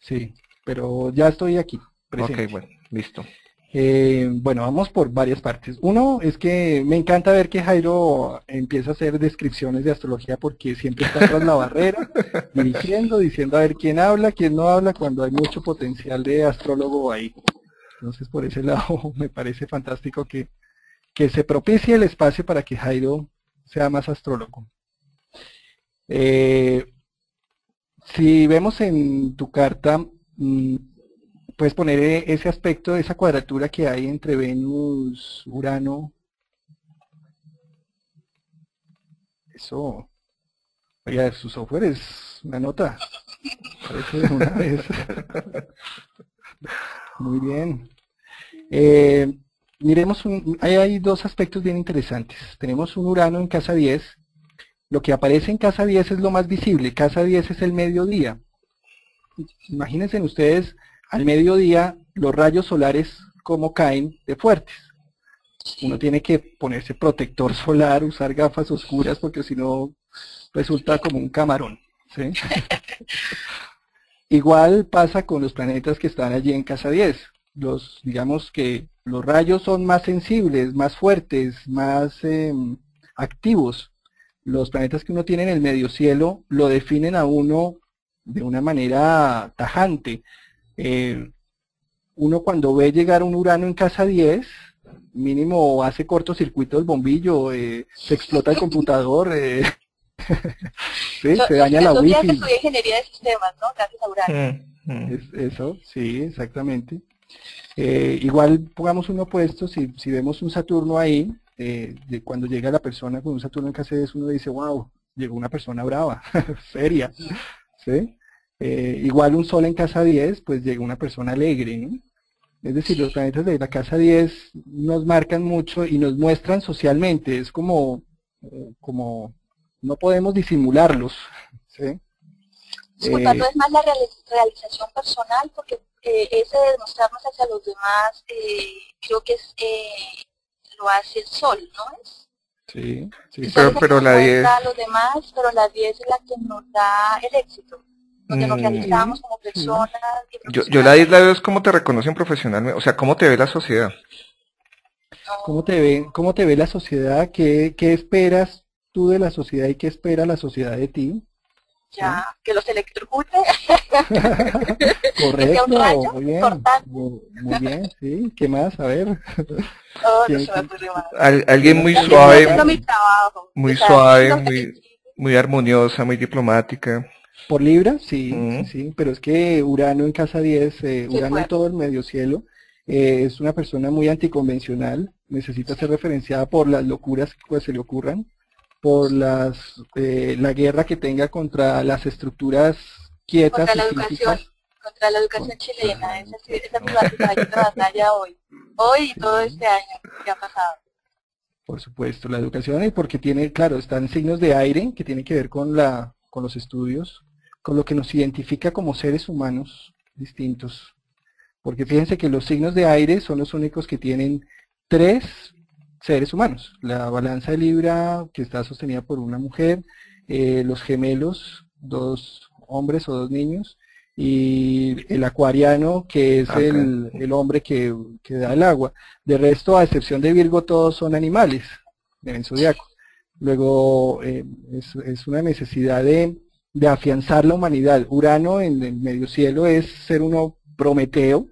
Sí, pero ya estoy aquí. Presente. Ok, bueno, listo. Eh, bueno, vamos por varias partes. Uno es que me encanta ver que Jairo empieza a hacer descripciones de astrología porque siempre está tras la barrera, dirigiendo, diciendo a ver quién habla, quién no habla, cuando hay mucho potencial de astrólogo ahí. Entonces, por ese lado, me parece fantástico que, que se propicie el espacio para que Jairo sea más astrólogo. Eh, si vemos en tu carta, mm, puedes poner eh, ese aspecto, esa cuadratura que hay entre Venus, Urano. Eso. Oiga, su software es una nota. Una vez. Muy bien. Eh, miremos, un, hay dos aspectos bien interesantes. Tenemos un Urano en casa 10. Lo que aparece en casa 10 es lo más visible. Casa 10 es el mediodía. Imagínense ustedes al mediodía los rayos solares como caen de fuertes. Uno tiene que ponerse protector solar, usar gafas oscuras porque si no resulta como un camarón. Igual pasa con los planetas que están allí en casa 10. Los, digamos que los rayos son más sensibles, más fuertes, más em, activos. Los planetas que uno tiene en el medio cielo lo definen a uno de una manera tajante. Eh, uno cuando ve llegar un Urano en casa 10, mínimo hace cortocircuito el bombillo, eh, se explota el computador, eh, se daña la wifi. ingeniería de sistemas, ¿no? Gracias a Urano. Mm, mm. eso, sí, exactamente. Eh, igual pongamos un opuesto, si, si vemos un Saturno ahí, eh, de cuando llega la persona con un Saturno en casa 10, uno dice, wow, llegó una persona brava, seria, ¿sí? Eh, igual un Sol en casa 10, pues llega una persona alegre, ¿no? Es decir, los planetas de la casa 10 nos marcan mucho y nos muestran socialmente, es como, como no podemos disimularlos, ¿sí? Su es más la realización personal porque eh, ese de demostrarnos hacia los demás, eh, creo que es, eh, lo hace el sol, ¿no es? Sí, sí. pero, pero la 10... A los demás, pero la 10 es la que nos da el éxito, donde nos mm. realizamos como personas. Yo, yo la 10 la veo es cómo te reconocen profesionalmente, o sea, cómo te ve la sociedad. ¿Cómo te ve, cómo te ve la sociedad? ¿Qué, ¿Qué esperas tú de la sociedad y qué espera la sociedad de ti? ya que los electrocute. Correcto, muy bien, muy, bien, sí, ¿qué más? A ver. Oh, no se me alguien muy suave, muy suave, muy, muy armoniosa, muy diplomática. ¿Por Libra? Sí, sí, pero es que Urano en casa 10, eh, Urano en todo el medio cielo, eh, es una persona muy anticonvencional, necesita ser referenciada por las locuras que pues, se le ocurran por las, eh, la guerra que tenga contra las estructuras quietas. Contra la educación, contra la educación chilena, esa, esa es mi batalla hoy, hoy y todo este año que ha pasado. Por supuesto, la educación y porque tiene, claro, están signos de aire que tiene que ver con, la, con los estudios, con lo que nos identifica como seres humanos distintos. Porque fíjense que los signos de aire son los únicos que tienen tres seres humanos. La balanza de Libra, que está sostenida por una mujer, eh, los gemelos, dos hombres o dos niños, y el acuariano, que es el, hombre que, da el agua. De resto, a excepción de Virgo, todos son animales en zodiaco. Luego, eh, es, una necesidad de, de, afianzar la humanidad. Urano en el medio cielo es ser uno prometeo,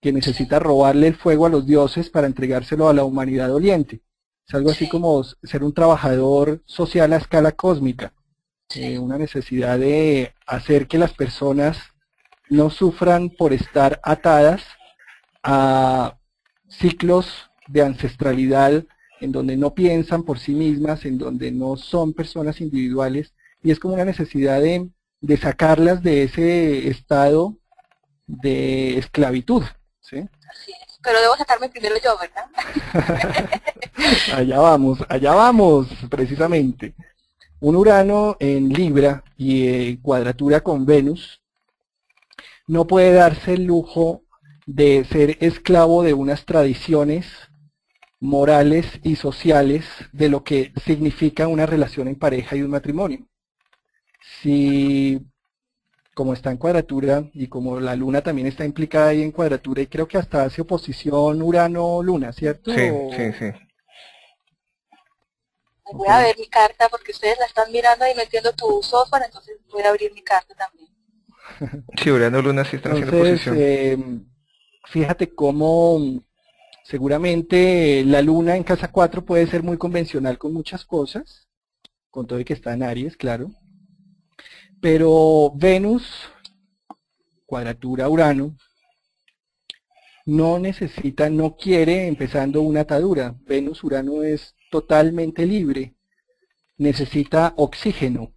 que necesita robarle el fuego a los dioses para entregárselo a la humanidad doliente. Es algo así como ser un trabajador social a escala cósmica. Eh, una necesidad de hacer que las personas no sufran por estar atadas a ciclos de ancestralidad en donde no piensan por sí mismas, en donde no son personas individuales, y es como una necesidad de, de sacarlas de ese estado de esclavitud. Así es. Pero debo sacarme primero yo, ¿verdad? allá vamos, allá vamos, precisamente. Un Urano en Libra y eh, cuadratura con Venus no puede darse el lujo de ser esclavo de unas tradiciones morales y sociales de lo que significa una relación en pareja y un matrimonio. Si como está en cuadratura y como la luna también está implicada ahí en cuadratura y creo que hasta hace oposición Urano-Luna, ¿cierto? Sí, sí, sí. Voy a ver mi carta porque ustedes la están mirando y metiendo tu software, entonces voy a abrir mi carta también. Sí, Urano-Luna sí están haciendo oposición. Eh, fíjate cómo seguramente la luna en casa 4 puede ser muy convencional con muchas cosas, con todo y que está en Aries, claro pero Venus, cuadratura Urano, no necesita, no quiere empezando una atadura. Venus, Urano es totalmente libre. Necesita oxígeno.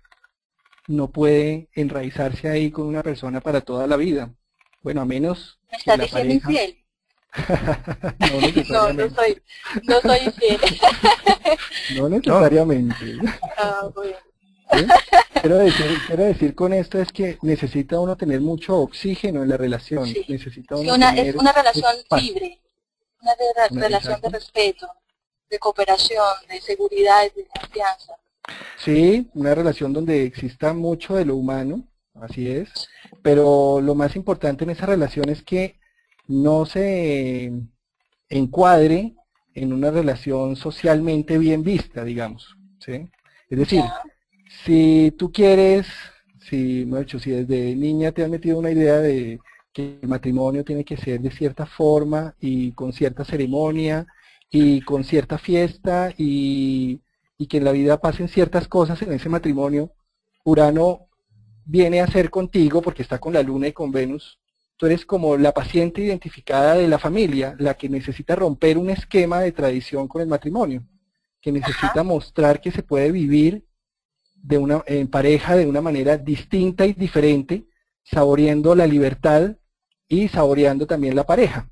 No puede enraizarse ahí con una persona para toda la vida. Bueno, a menos... ¿Me estás diciendo infiel? no, no, soy, no soy infiel. no necesariamente. Ah, Quiero, decir, con esto es que necesita uno tener mucho oxígeno en la relación. Necesita una, es una relación libre, una, relación de respeto, de cooperación, de seguridad, de confianza. Sí, una relación donde exista mucho de lo humano, así es, pero lo más importante en esa relación es que no se encuadre en una relación socialmente bien vista, digamos. ¿sí? Es decir, si tú quieres, si, hecho, si desde niña te han metido una idea de que el matrimonio tiene que ser de cierta forma y con cierta ceremonia y con cierta fiesta y, y que en la vida pasen ciertas cosas en ese matrimonio, Urano viene a ser contigo porque está con la luna y con Venus. Tú eres como la paciente identificada de la familia, la que necesita romper un esquema de tradición con el matrimonio, que necesita mostrar que se puede vivir de una, en pareja de una manera distinta y diferente, saboreando la libertad y saboreando también la pareja.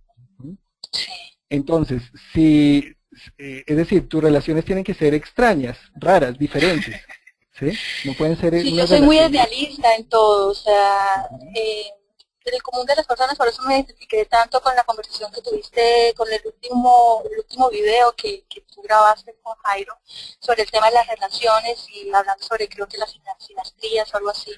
Entonces, si, eh, es decir, tus relaciones tienen que ser extrañas, raras, diferentes. ¿sí? No pueden ser... Sí, yo soy muy idealista en todo, o sea, eh, el común de las personas, por eso me identifiqué tanto con la conversación que tuviste con el último, el último video que, que tú grabaste con Jairo sobre el tema de las relaciones y hablando sobre creo que las sinastrías o algo así.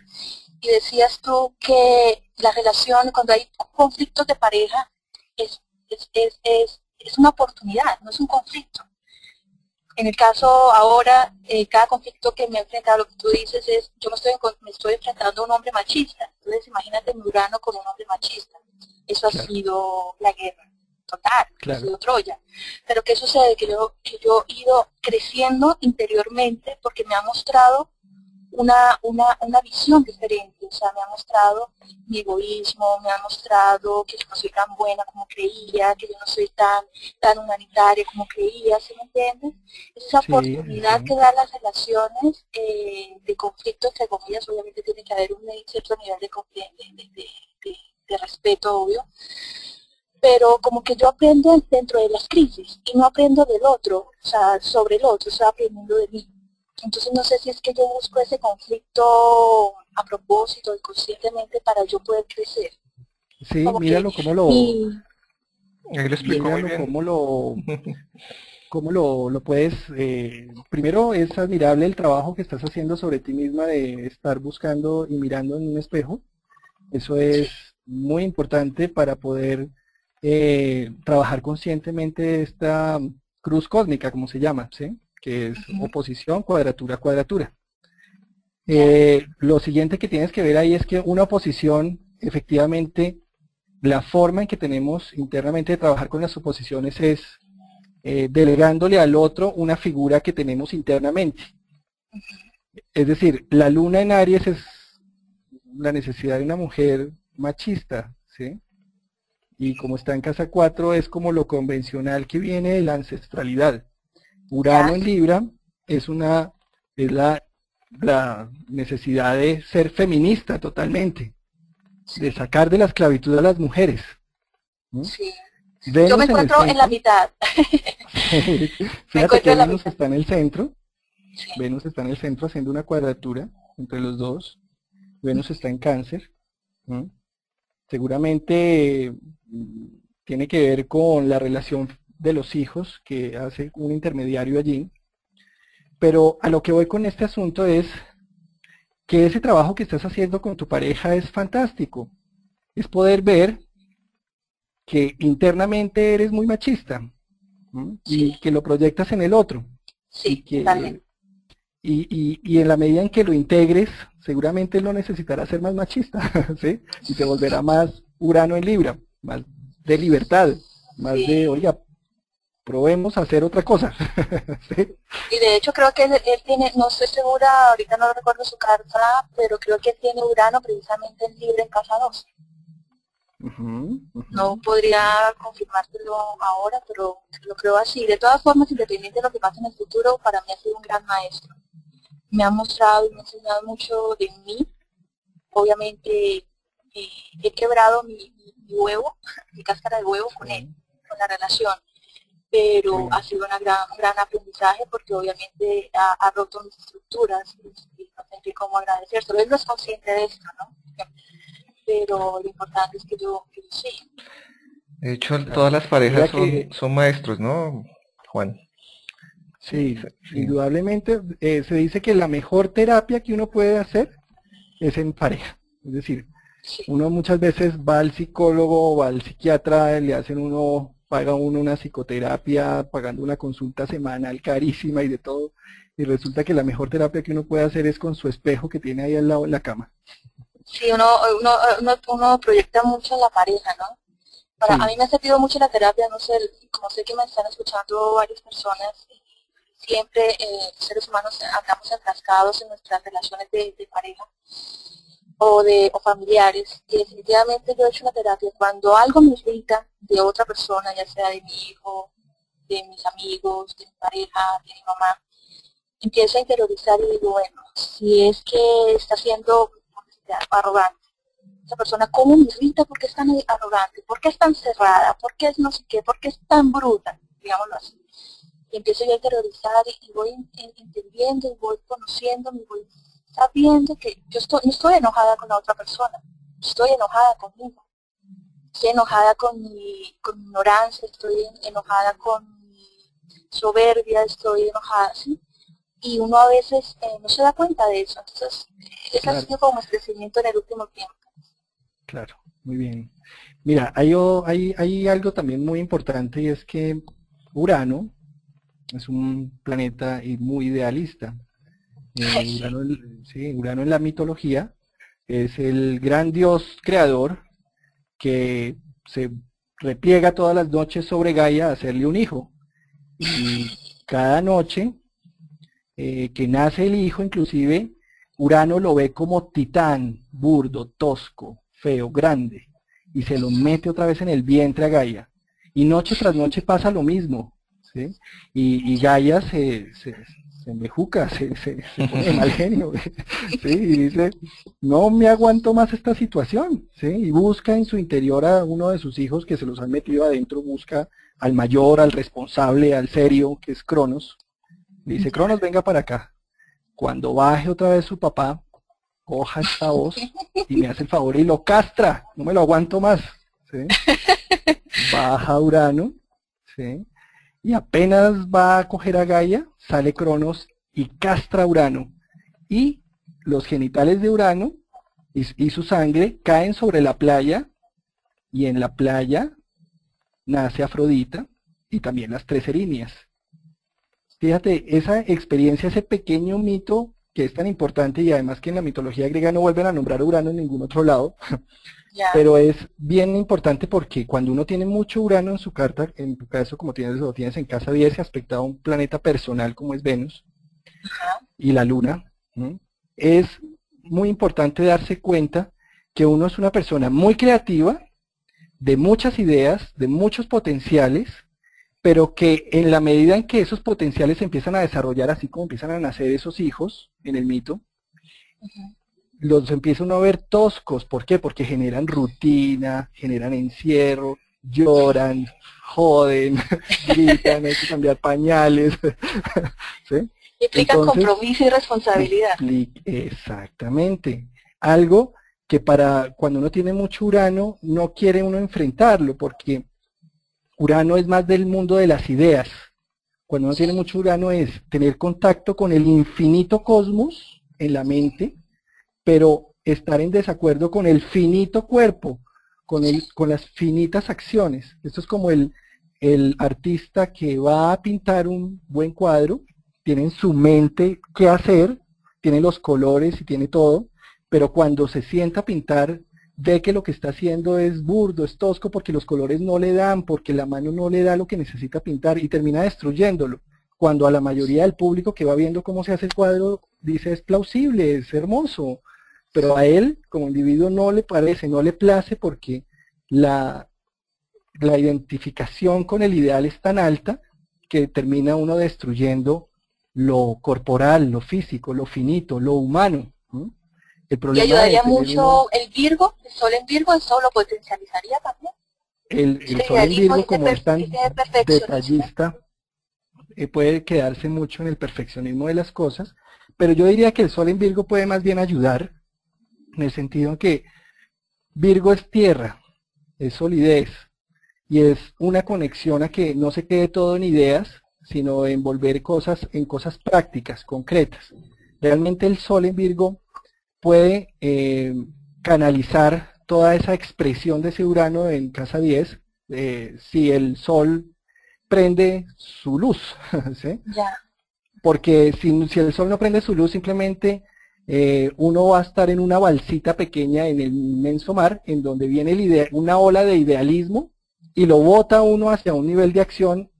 Y decías tú que la relación, cuando hay conflictos de pareja, es, es, es, es, es una oportunidad, no es un conflicto. En el caso ahora, eh, cada conflicto que me he enfrentado, lo que tú dices es, yo me estoy, me estoy enfrentando a un hombre machista. Entonces imagínate mi Urano con un hombre machista. Eso ha sido la guerra total, ha sido Troya. Pero ¿qué sucede? Que yo, que yo he ido creciendo interiormente porque me ha mostrado una, una, una visión diferente, o sea, me ha mostrado mi egoísmo, me ha mostrado que yo no soy tan buena como creía, que yo no soy tan, tan humanitaria como creía, ¿sí me entiendes? Esa oportunidad que dan las relaciones eh, de conflicto, entre comillas, obviamente tiene que haber un cierto nivel de, de, de respeto, obvio, pero como que yo aprendo dentro de las crisis y no aprendo del otro, o sea, sobre el otro, estoy aprendiendo de mí. Entonces no sé si es que yo busco ese conflicto a propósito, inconscientemente, para yo poder crecer. Sí, míralo como lo... Ahí lo explico muy bien. Cómo lo, cómo lo, lo puedes... Eh, primero es admirable el trabajo que estás haciendo sobre ti misma de estar buscando y mirando en un espejo. Eso es muy importante para poder eh, trabajar conscientemente esta cruz cósmica, como se llama, ¿sí? Que es oposición, cuadratura, cuadratura. Eh, lo siguiente que tienes que ver ahí es que una oposición, efectivamente, la forma en que tenemos internamente de trabajar con las oposiciones es eh, delegándole al otro una figura que tenemos internamente. Es decir, la luna en Aries es la necesidad de una mujer machista, ¿sí? Y como está en casa 4 es como lo convencional que viene de la ancestralidad. Urano en Libra es una es la, la necesidad de ser feminista totalmente, de sacar de la esclavitud a las mujeres. Sí. Yo me encuentro en, la mitad. Fíjate que Venus está en el centro. Venus está en el centro haciendo una cuadratura entre los dos. Venus está en cáncer. Seguramente mm, tiene que ver con la relación de los hijos que hace un intermediario allí. Pero a lo que voy con este asunto es que ese trabajo que estás haciendo con tu pareja es fantástico. Es poder ver que internamente eres muy machista y que lo proyectas en el otro. Sí, y, y, y, en la medida en que lo integres, seguramente lo necesitará ser más machista, ¿sí? Y se volverá más Urano en Libra, más de libertad, más de, oiga, probemos a hacer otra cosa. Y de hecho creo que él, tiene, no estoy segura, ahorita no recuerdo su carta, pero creo que tiene Urano precisamente en Libre en casa 2. No podría confirmártelo ahora, pero lo creo así. De todas formas, independiente de lo que pase en el futuro, para mí ha sido un gran maestro. Me ha mostrado y me ha enseñado mucho de mí. Obviamente eh, he quebrado mi, mi, huevo, mi cáscara de huevo con él, con la relación pero ha sido una gran, un gran aprendizaje porque obviamente ha, roto mis estructuras y, no sé cómo agradecer. Solo él no es consciente de esto, ¿no? Pero lo importante es que yo, sí. De hecho, todas las parejas son, maestros, ¿no, Juan? Sí, indudablemente eh, se dice que la mejor terapia que uno puede hacer es en pareja. Es decir, uno muchas veces va al psicólogo, va al psiquiatra, le hacen uno paga uno una psicoterapia pagando una consulta semanal carísima y de todo, y resulta que la mejor terapia que uno puede hacer es con su espejo que tiene ahí al lado de la cama. Sí, uno, uno, uno, proyecta mucho en la pareja, ¿no? Para, A mí me ha servido mucho la terapia, no sé, como sé que me están escuchando varias personas, siempre eh, seres humanos andamos enfrascados en nuestras relaciones de, de pareja o de o familiares. Y definitivamente yo he hecho una terapia. Cuando algo me irrita de otra persona, ya sea de mi hijo, de mis amigos, de mi pareja, de mi mamá, empiezo a interiorizar y digo, bueno, si es que está siendo arrogante, esa persona cómo me irrita, por qué es tan arrogante, por qué es tan cerrada, por qué es no sé qué, por qué es tan bruta, digámoslo así. Y empiezo yo a interiorizar y voy entendiendo y voy conociendo, y voy sabiendo que yo estoy, no estoy enojada con la otra persona, estoy enojada conmigo. Estoy enojada con mi, con mi ignorancia, estoy enojada con mi soberbia, estoy enojada, ¿sí? Y uno a veces eh, no se da cuenta de eso. Entonces, ese ha sido como el crecimiento en el último tiempo. Claro, muy bien. Mira, hay, hay, hay algo también muy importante y es que Urano es un planeta muy idealista. Eh, Urano, en la mitología es el gran dios creador que se repliega todas las noches sobre Gaia a hacerle un hijo. Y cada noche eh, que nace el hijo, inclusive, Urano lo ve como titán, burdo, tosco, feo, grande, y se lo mete otra vez en el vientre a Gaia. Y noche tras noche pasa lo mismo. Y, Gaia se, se, se mejuca, se, se, pone mal genio, ¿sí? y dice, no me aguanto más esta situación, ¿sí? y busca en su interior a uno de sus hijos que se los han metido adentro, busca al mayor, al responsable, al serio, que es Cronos, dice, Cronos, venga para acá. Cuando baje otra vez su papá, coja esta voz y me hace el favor y lo castra, no me lo aguanto más. ¿sí? Baja Urano, ¿sí? Y apenas va a coger a Gaia, sale Cronos y castra a Urano. Y los genitales de Urano y, su sangre caen sobre la playa y en la playa nace Afrodita y también las tres erinias. Fíjate, esa experiencia, ese pequeño mito que es tan importante y además que en la mitología griega no vuelven a nombrar a Urano en ningún otro lado, pero es bien importante porque cuando uno tiene mucho Urano en su carta, en tu caso como tienes, lo tienes en casa 10, se aspecta a un planeta personal como es Venus y la Luna, es muy importante darse cuenta que uno es una persona muy creativa, de muchas ideas, de muchos potenciales, pero que en la medida en que esos potenciales se empiezan a desarrollar, así como empiezan a nacer esos hijos en el mito, los empieza uno a ver toscos. ¿Por qué? Porque generan rutina, generan encierro, lloran, joden, gritan, hay que cambiar pañales. ¿sí? Implican compromiso y responsabilidad. exactamente. Algo que para cuando uno tiene mucho Urano no quiere uno enfrentarlo, porque Urano es más del mundo de las ideas. Cuando uno tiene mucho Urano es tener contacto con el infinito cosmos en la mente, pero estar en desacuerdo con el finito cuerpo, con, el, con las finitas acciones. Esto es como el, el artista que va a pintar un buen cuadro, tiene en su mente qué hacer, tiene los colores y tiene todo, pero cuando se sienta a pintar, ve que lo que está haciendo es burdo, es tosco, porque los colores no le dan, porque la mano no le da lo que necesita pintar y termina destruyéndolo. Cuando a la mayoría del público que va viendo cómo se hace el cuadro dice es plausible, es hermoso, pero a él como individuo no le parece, no le place porque la, la identificación con el ideal es tan alta que termina uno destruyendo lo corporal, lo físico, lo finito, lo humano. El problema y ayudaría mucho el Virgo, el Sol en Virgo, eso lo potencializaría también. El, el Sol en Virgo, como es tan detallista, eh, puede quedarse mucho en el perfeccionismo de las cosas, pero yo diría que el Sol en Virgo puede más bien ayudar en el sentido en que Virgo es tierra, es solidez, y es una conexión a que no se quede todo en ideas, sino en volver cosas en cosas prácticas, concretas. Realmente el Sol en Virgo puede eh, canalizar toda esa expresión de ese Urano en casa 10, eh, si el Sol prende su luz, Porque si, si el Sol no prende su luz, simplemente eh, uno va a estar en una balsita pequeña en el inmenso mar, en donde viene una ola de idealismo y lo bota uno hacia un nivel de acción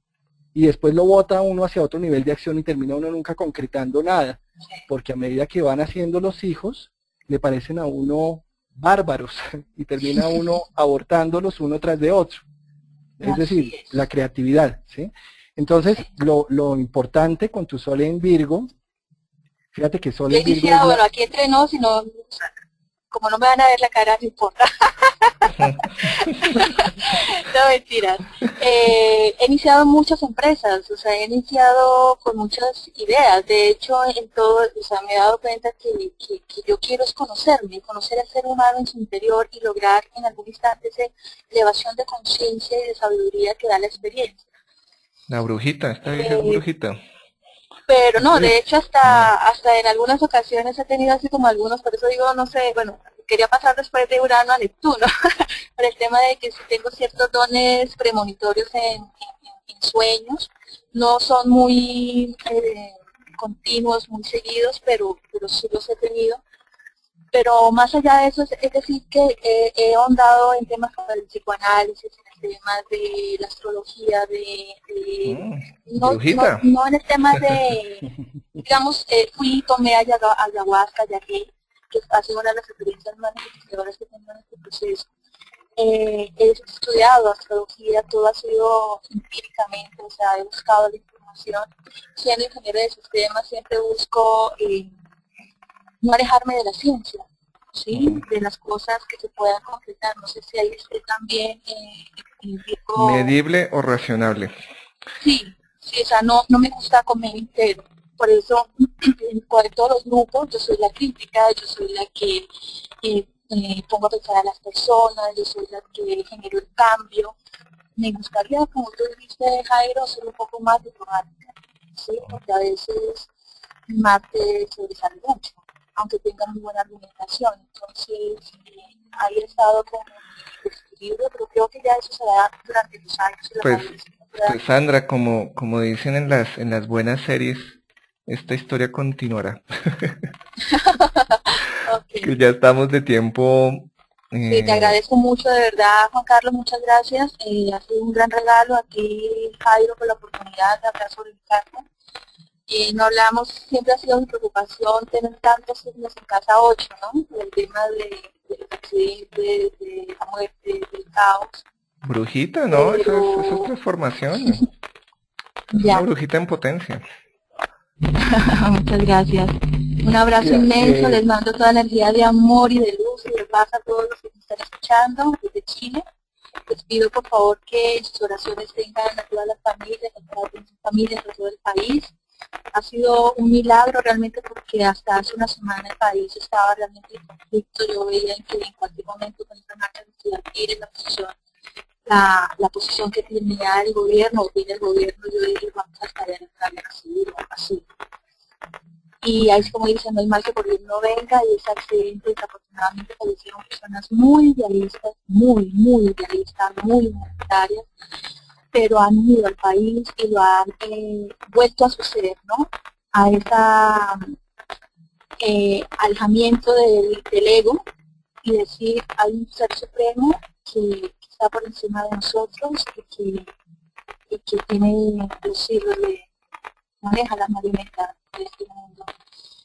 y después lo bota uno hacia otro nivel de acción y termina uno nunca concretando nada, porque a medida que van haciendo los hijos, le parecen a uno bárbaros y termina uno abortándolos uno tras de otro. Es decir, la creatividad, ¿sí? Entonces, lo, lo importante con tu sol en Virgo, fíjate que sol en Virgo... bueno, aquí entre no, sino como no me van a ver la cara, no importa. no, mentiras. Eh, he iniciado muchas empresas, o sea, he iniciado con muchas ideas. De hecho, en todo, o sea, me he dado cuenta que, que, yo quiero es conocerme, conocer al ser humano en su interior y lograr en algún instante esa elevación de conciencia y de sabiduría que da la experiencia. La brujita, está bien, eh, brujita pero no, de hecho hasta hasta en algunas ocasiones he tenido así como algunos, por eso digo, no sé, bueno, quería pasar después de Urano a Neptuno, por el tema de que si tengo ciertos dones premonitorios en, sueños, no son muy eh, continuos, muy seguidos, pero, pero sí los he tenido. Pero más allá de eso, es, decir, que he ahondado en temas como el psicoanálisis, temas de la astrología, de, mm, no, no, en el tema de, digamos, eh, fui, tomé ayahuasca, ya que, que ha sido una de las experiencias más enriquecedoras que tengo en este proceso. Eh, he estudiado astrología, todo ha sido empíricamente, o sea, he buscado la información. Siendo ingeniero de sistemas, siempre busco eh, no alejarme de la ciencia, ¿sí? de las cosas que se puedan concretar. No sé si ahí esté también eh, Medible o racionable. Sí, sí, o sea, no, no me gusta comer entero. Por eso, en todos los grupos, yo soy la crítica, yo soy la que eh, eh, pongo a pensar a las personas, yo soy la que genero el cambio. Me gustaría, como tú dijiste, Jairo, ser un poco más diplomática, ¿sí? porque a veces Marte sobresale mucho, aunque tenga muy buena argumentación. Entonces, eh, ahí he estado con pero creo que ya eso se da durante los años. Pues, pues, Sandra, como, como dicen en las, en las buenas series, esta historia continuará. Que ya estamos de tiempo. Sí, te eh, agradezco mucho, de verdad, Juan Carlos, muchas gracias. Eh, ha sido un gran regalo aquí, Jairo, por la oportunidad de hablar sobre mi casa. Y no hablamos, siempre ha sido mi preocupación tener tantos signos en casa 8, ¿no? El tema de de, de la muerte, del caos. Brujita, ¿no? Eso, es, transformación. Una brujita en potencia. Muchas gracias. Un abrazo inmenso, les mando toda la energía de amor y de luz y de paz a todos los que me están escuchando desde Chile. Les pido por favor que sus oraciones tengan a todas las familias, a todas las familias de todo el país ha sido un milagro realmente porque hasta hace una semana el país estaba realmente en conflicto. Yo veía que en cualquier momento con esta marcha estudiantil, la posición, la, la posición que tenía el gobierno o tiene el gobierno, yo dije vamos a estar en el así o así. Y ahí es como dicen, no hay mal que por bien no venga y ese accidente desafortunadamente fallecieron personas muy idealistas, muy, muy idealistas, muy humanitarias pero han unido al país y lo han eh, vuelto a suceder, ¿no? A ese eh, alejamiento del, ego y decir, hay un ser supremo que, está por encima de nosotros y que, que tiene los hilos de, maneja la marioneta de este mundo.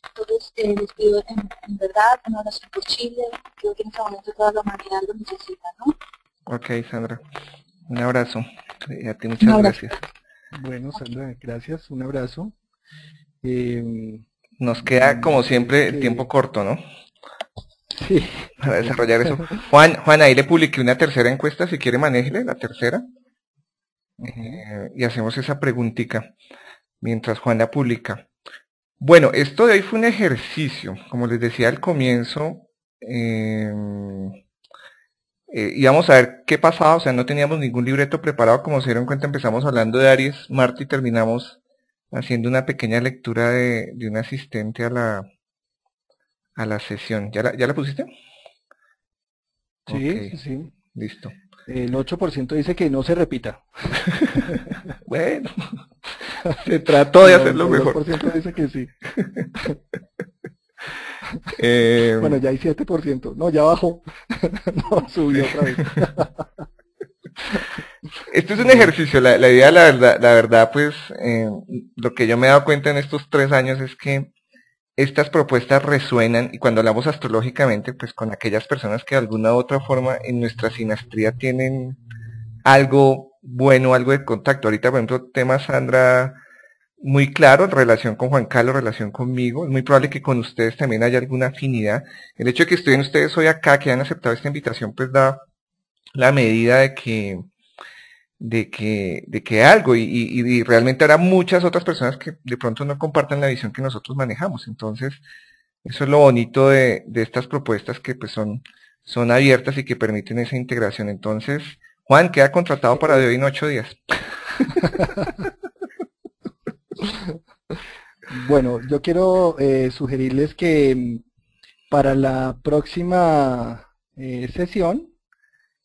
Entonces, eh, les pido en, verdad una oración por Chile, creo que en este momento toda la humanidad lo necesita, ¿no? Ok, Sandra. Un abrazo. Y a ti muchas gracias. Bueno, Sandra, gracias. Un abrazo. Em, Nos queda, como siempre, el tiempo corto, ¿no? Sí. Para desarrollar eso. Juan, Juan, ahí le publiqué una tercera encuesta, si quiere manéjele la tercera. Eh, y hacemos esa preguntita mientras Juan la publica. Bueno, esto de hoy fue un ejercicio, como les decía al comienzo, eh, eh, íbamos a ver qué pasaba, o sea, no teníamos ningún libreto preparado, como se dieron cuenta empezamos hablando de Aries, Marte y terminamos haciendo una pequeña lectura de, de un asistente a la, a la sesión. ¿Ya la, ¿ya la pusiste? Sí, sí. Listo. El 8% dice que no se repita. bueno, se trató de hacerlo mejor. El 8% dice que sí. Eh, bueno, ya hay 7%. No, ya bajó. no, subió otra vez. Esto es un ejercicio, la, idea, la verdad, la verdad, pues, eh, lo que yo me he dado cuenta en estos tres años es que estas propuestas resuenan y cuando hablamos astrológicamente, pues con aquellas personas que de alguna u otra forma en nuestra sinastría tienen algo bueno, algo de contacto. Ahorita, por ejemplo, tema Sandra muy claro, relación con Juan Carlos, relación conmigo. Es muy probable que con ustedes también haya alguna afinidad. El hecho de que estén ustedes hoy acá, que han aceptado esta invitación, pues da la medida de que de que, de que algo, y, y, realmente habrá muchas otras personas que de pronto no compartan la visión que nosotros manejamos. Entonces, eso es lo bonito de, de estas propuestas que pues son, son abiertas y que permiten esa integración. Entonces, Juan, queda contratado para de hoy en ocho días. bueno, yo quiero eh, sugerirles que mm, para la próxima eh, sesión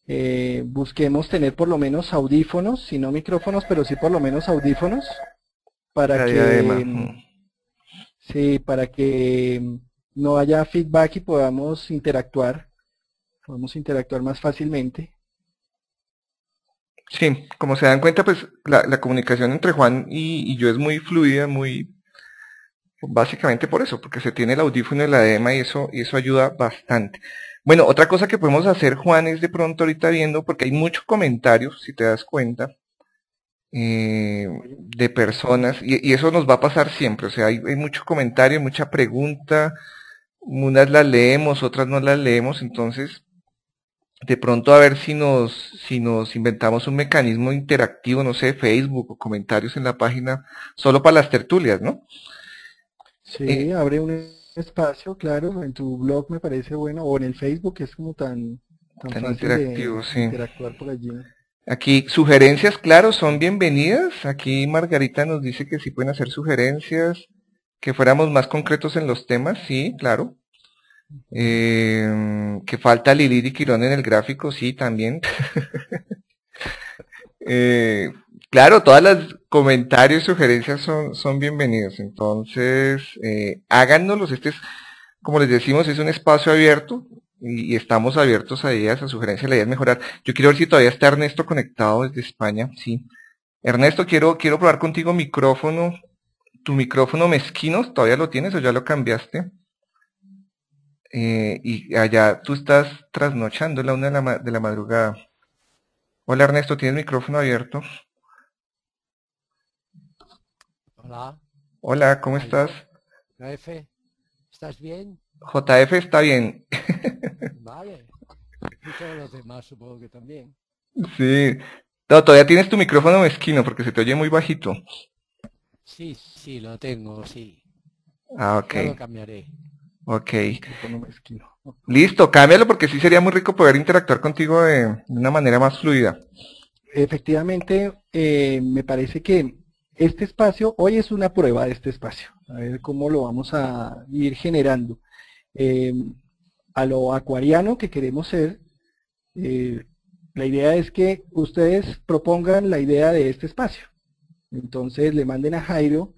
eh, busquemos tener por lo menos audífonos, si no micrófonos, pero sí por lo menos audífonos, para que, mm, sí, para que mm, no haya feedback y podamos interactuar, podamos interactuar más fácilmente. Sí, como se dan cuenta, pues la, comunicación entre Juan y, yo es muy fluida, muy básicamente por eso, porque se tiene el audífono y la edema y eso, y eso ayuda bastante. Bueno, otra cosa que podemos hacer, Juan, es de pronto ahorita viendo, porque hay muchos comentarios, si te das cuenta, eh, de personas, y, eso nos va a pasar siempre, o sea, hay, hay mucho comentario, mucha pregunta, unas las leemos, otras no las leemos, entonces, de pronto a ver si nos, si nos inventamos un mecanismo interactivo, no sé, Facebook o comentarios en la página, solo para las tertulias, ¿no? Sí, eh, abre un espacio, claro, en tu blog me parece bueno, o en el Facebook que es como tan, tan, interactivo, sí. interactuar por allí. Aquí, sugerencias, claro, son bienvenidas. Aquí Margarita nos dice que si pueden hacer sugerencias, que fuéramos más concretos en los temas, sí, claro. Eh, que falta Lili y Quirón en el gráfico, sí, también. eh, Claro, todas las comentarios, sugerencias son, son bienvenidos. Entonces, eh, háganoslos. Este es, como les decimos, es un espacio abierto y, estamos abiertos a ideas, a sugerencias. La idea es mejorar. Yo quiero ver si todavía está Ernesto conectado desde España. Sí. Ernesto, quiero, quiero probar contigo micrófono. Tu micrófono mezquino, ¿todavía lo tienes o ya lo cambiaste? Eh, y allá tú estás trasnochando a la una de la, de la madrugada. Hola Ernesto, ¿tienes micrófono abierto? Hola. Hola, ¿cómo estás? JF, ¿estás bien? JF está bien. Vale. Y todos los demás supongo que también. Sí. No, todavía tienes tu micrófono mezquino porque se te oye muy bajito. Sí, sí, lo tengo, sí. Ah, ok. lo cambiaré. Ok. Listo, cámbialo porque sí sería muy rico poder interactuar contigo de, una manera más fluida. Efectivamente, eh, me parece que este espacio, hoy es una prueba de este espacio, a ver cómo lo vamos a ir generando. Eh, a lo acuariano que queremos ser, eh, la idea es que ustedes propongan la idea de este espacio. Entonces le manden a Jairo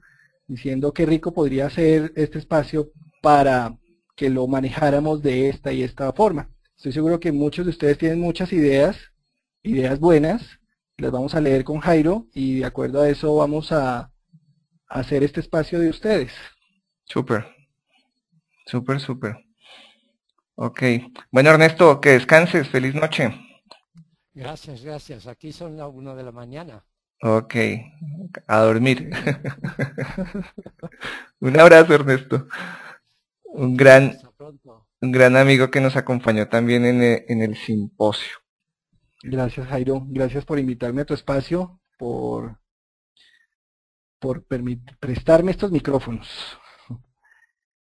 diciendo qué rico podría ser este espacio para que lo manejáramos de esta y esta forma. Estoy seguro que muchos de ustedes tienen muchas ideas, ideas buenas, las vamos a leer con Jairo y de acuerdo a eso vamos a, hacer este espacio de ustedes. Súper, súper, súper. Ok. Bueno, Ernesto, que descanses. Feliz noche. Gracias, gracias. Aquí son las 1 de la mañana. Ok. A dormir. un abrazo, Ernesto. Un gran, un gran amigo que nos acompañó también en en el simposio. Gracias Jairo, gracias por invitarme a tu espacio, por, por prestarme estos micrófonos.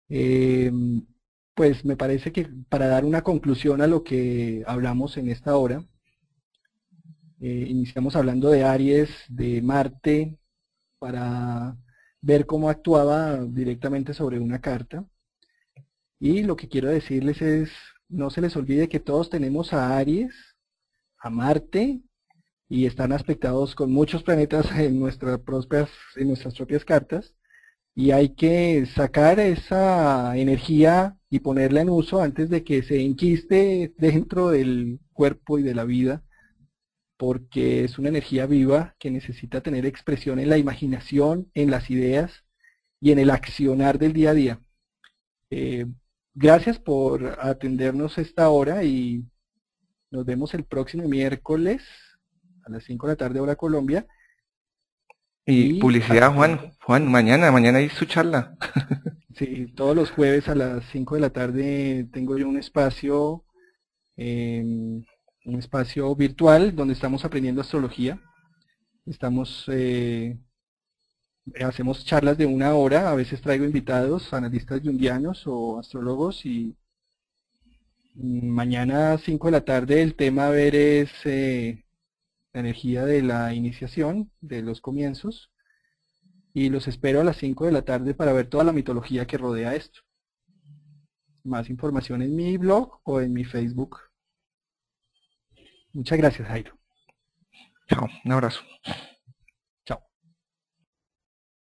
Em, pues me parece que para dar una conclusión a lo que hablamos en esta hora, eh, iniciamos hablando de Aries, de Marte, para ver cómo actuaba directamente sobre una carta. Y lo que quiero decirles es, no se les olvide que todos tenemos a Aries a Marte y están aspectados con muchos planetas en, nuestras propias, en nuestras propias cartas y hay que sacar esa energía y ponerla en uso antes de que se enquiste dentro del cuerpo y de la vida porque es una energía viva que necesita tener expresión en la imaginación, en las ideas y en el accionar del día a día. Eh, gracias por atendernos esta hora y nos vemos el próximo miércoles a las 5 de la tarde hora Colombia. Y, publicidad, Juan. Juan, mañana, mañana hay su charla. sí, todos los jueves a las 5 de la tarde tengo yo un espacio, un espacio virtual donde estamos aprendiendo astrología. Estamos, eh, hacemos charlas de una hora, a veces traigo invitados, analistas jungianos o astrólogos y mañana a 5 de la tarde el tema a ver es eh, la energía de la iniciación, de los comienzos. Y los espero a las 5 de la tarde para ver toda la mitología que rodea esto. Más información en mi blog o en mi Facebook. Muchas gracias, Jairo. Chao, un abrazo.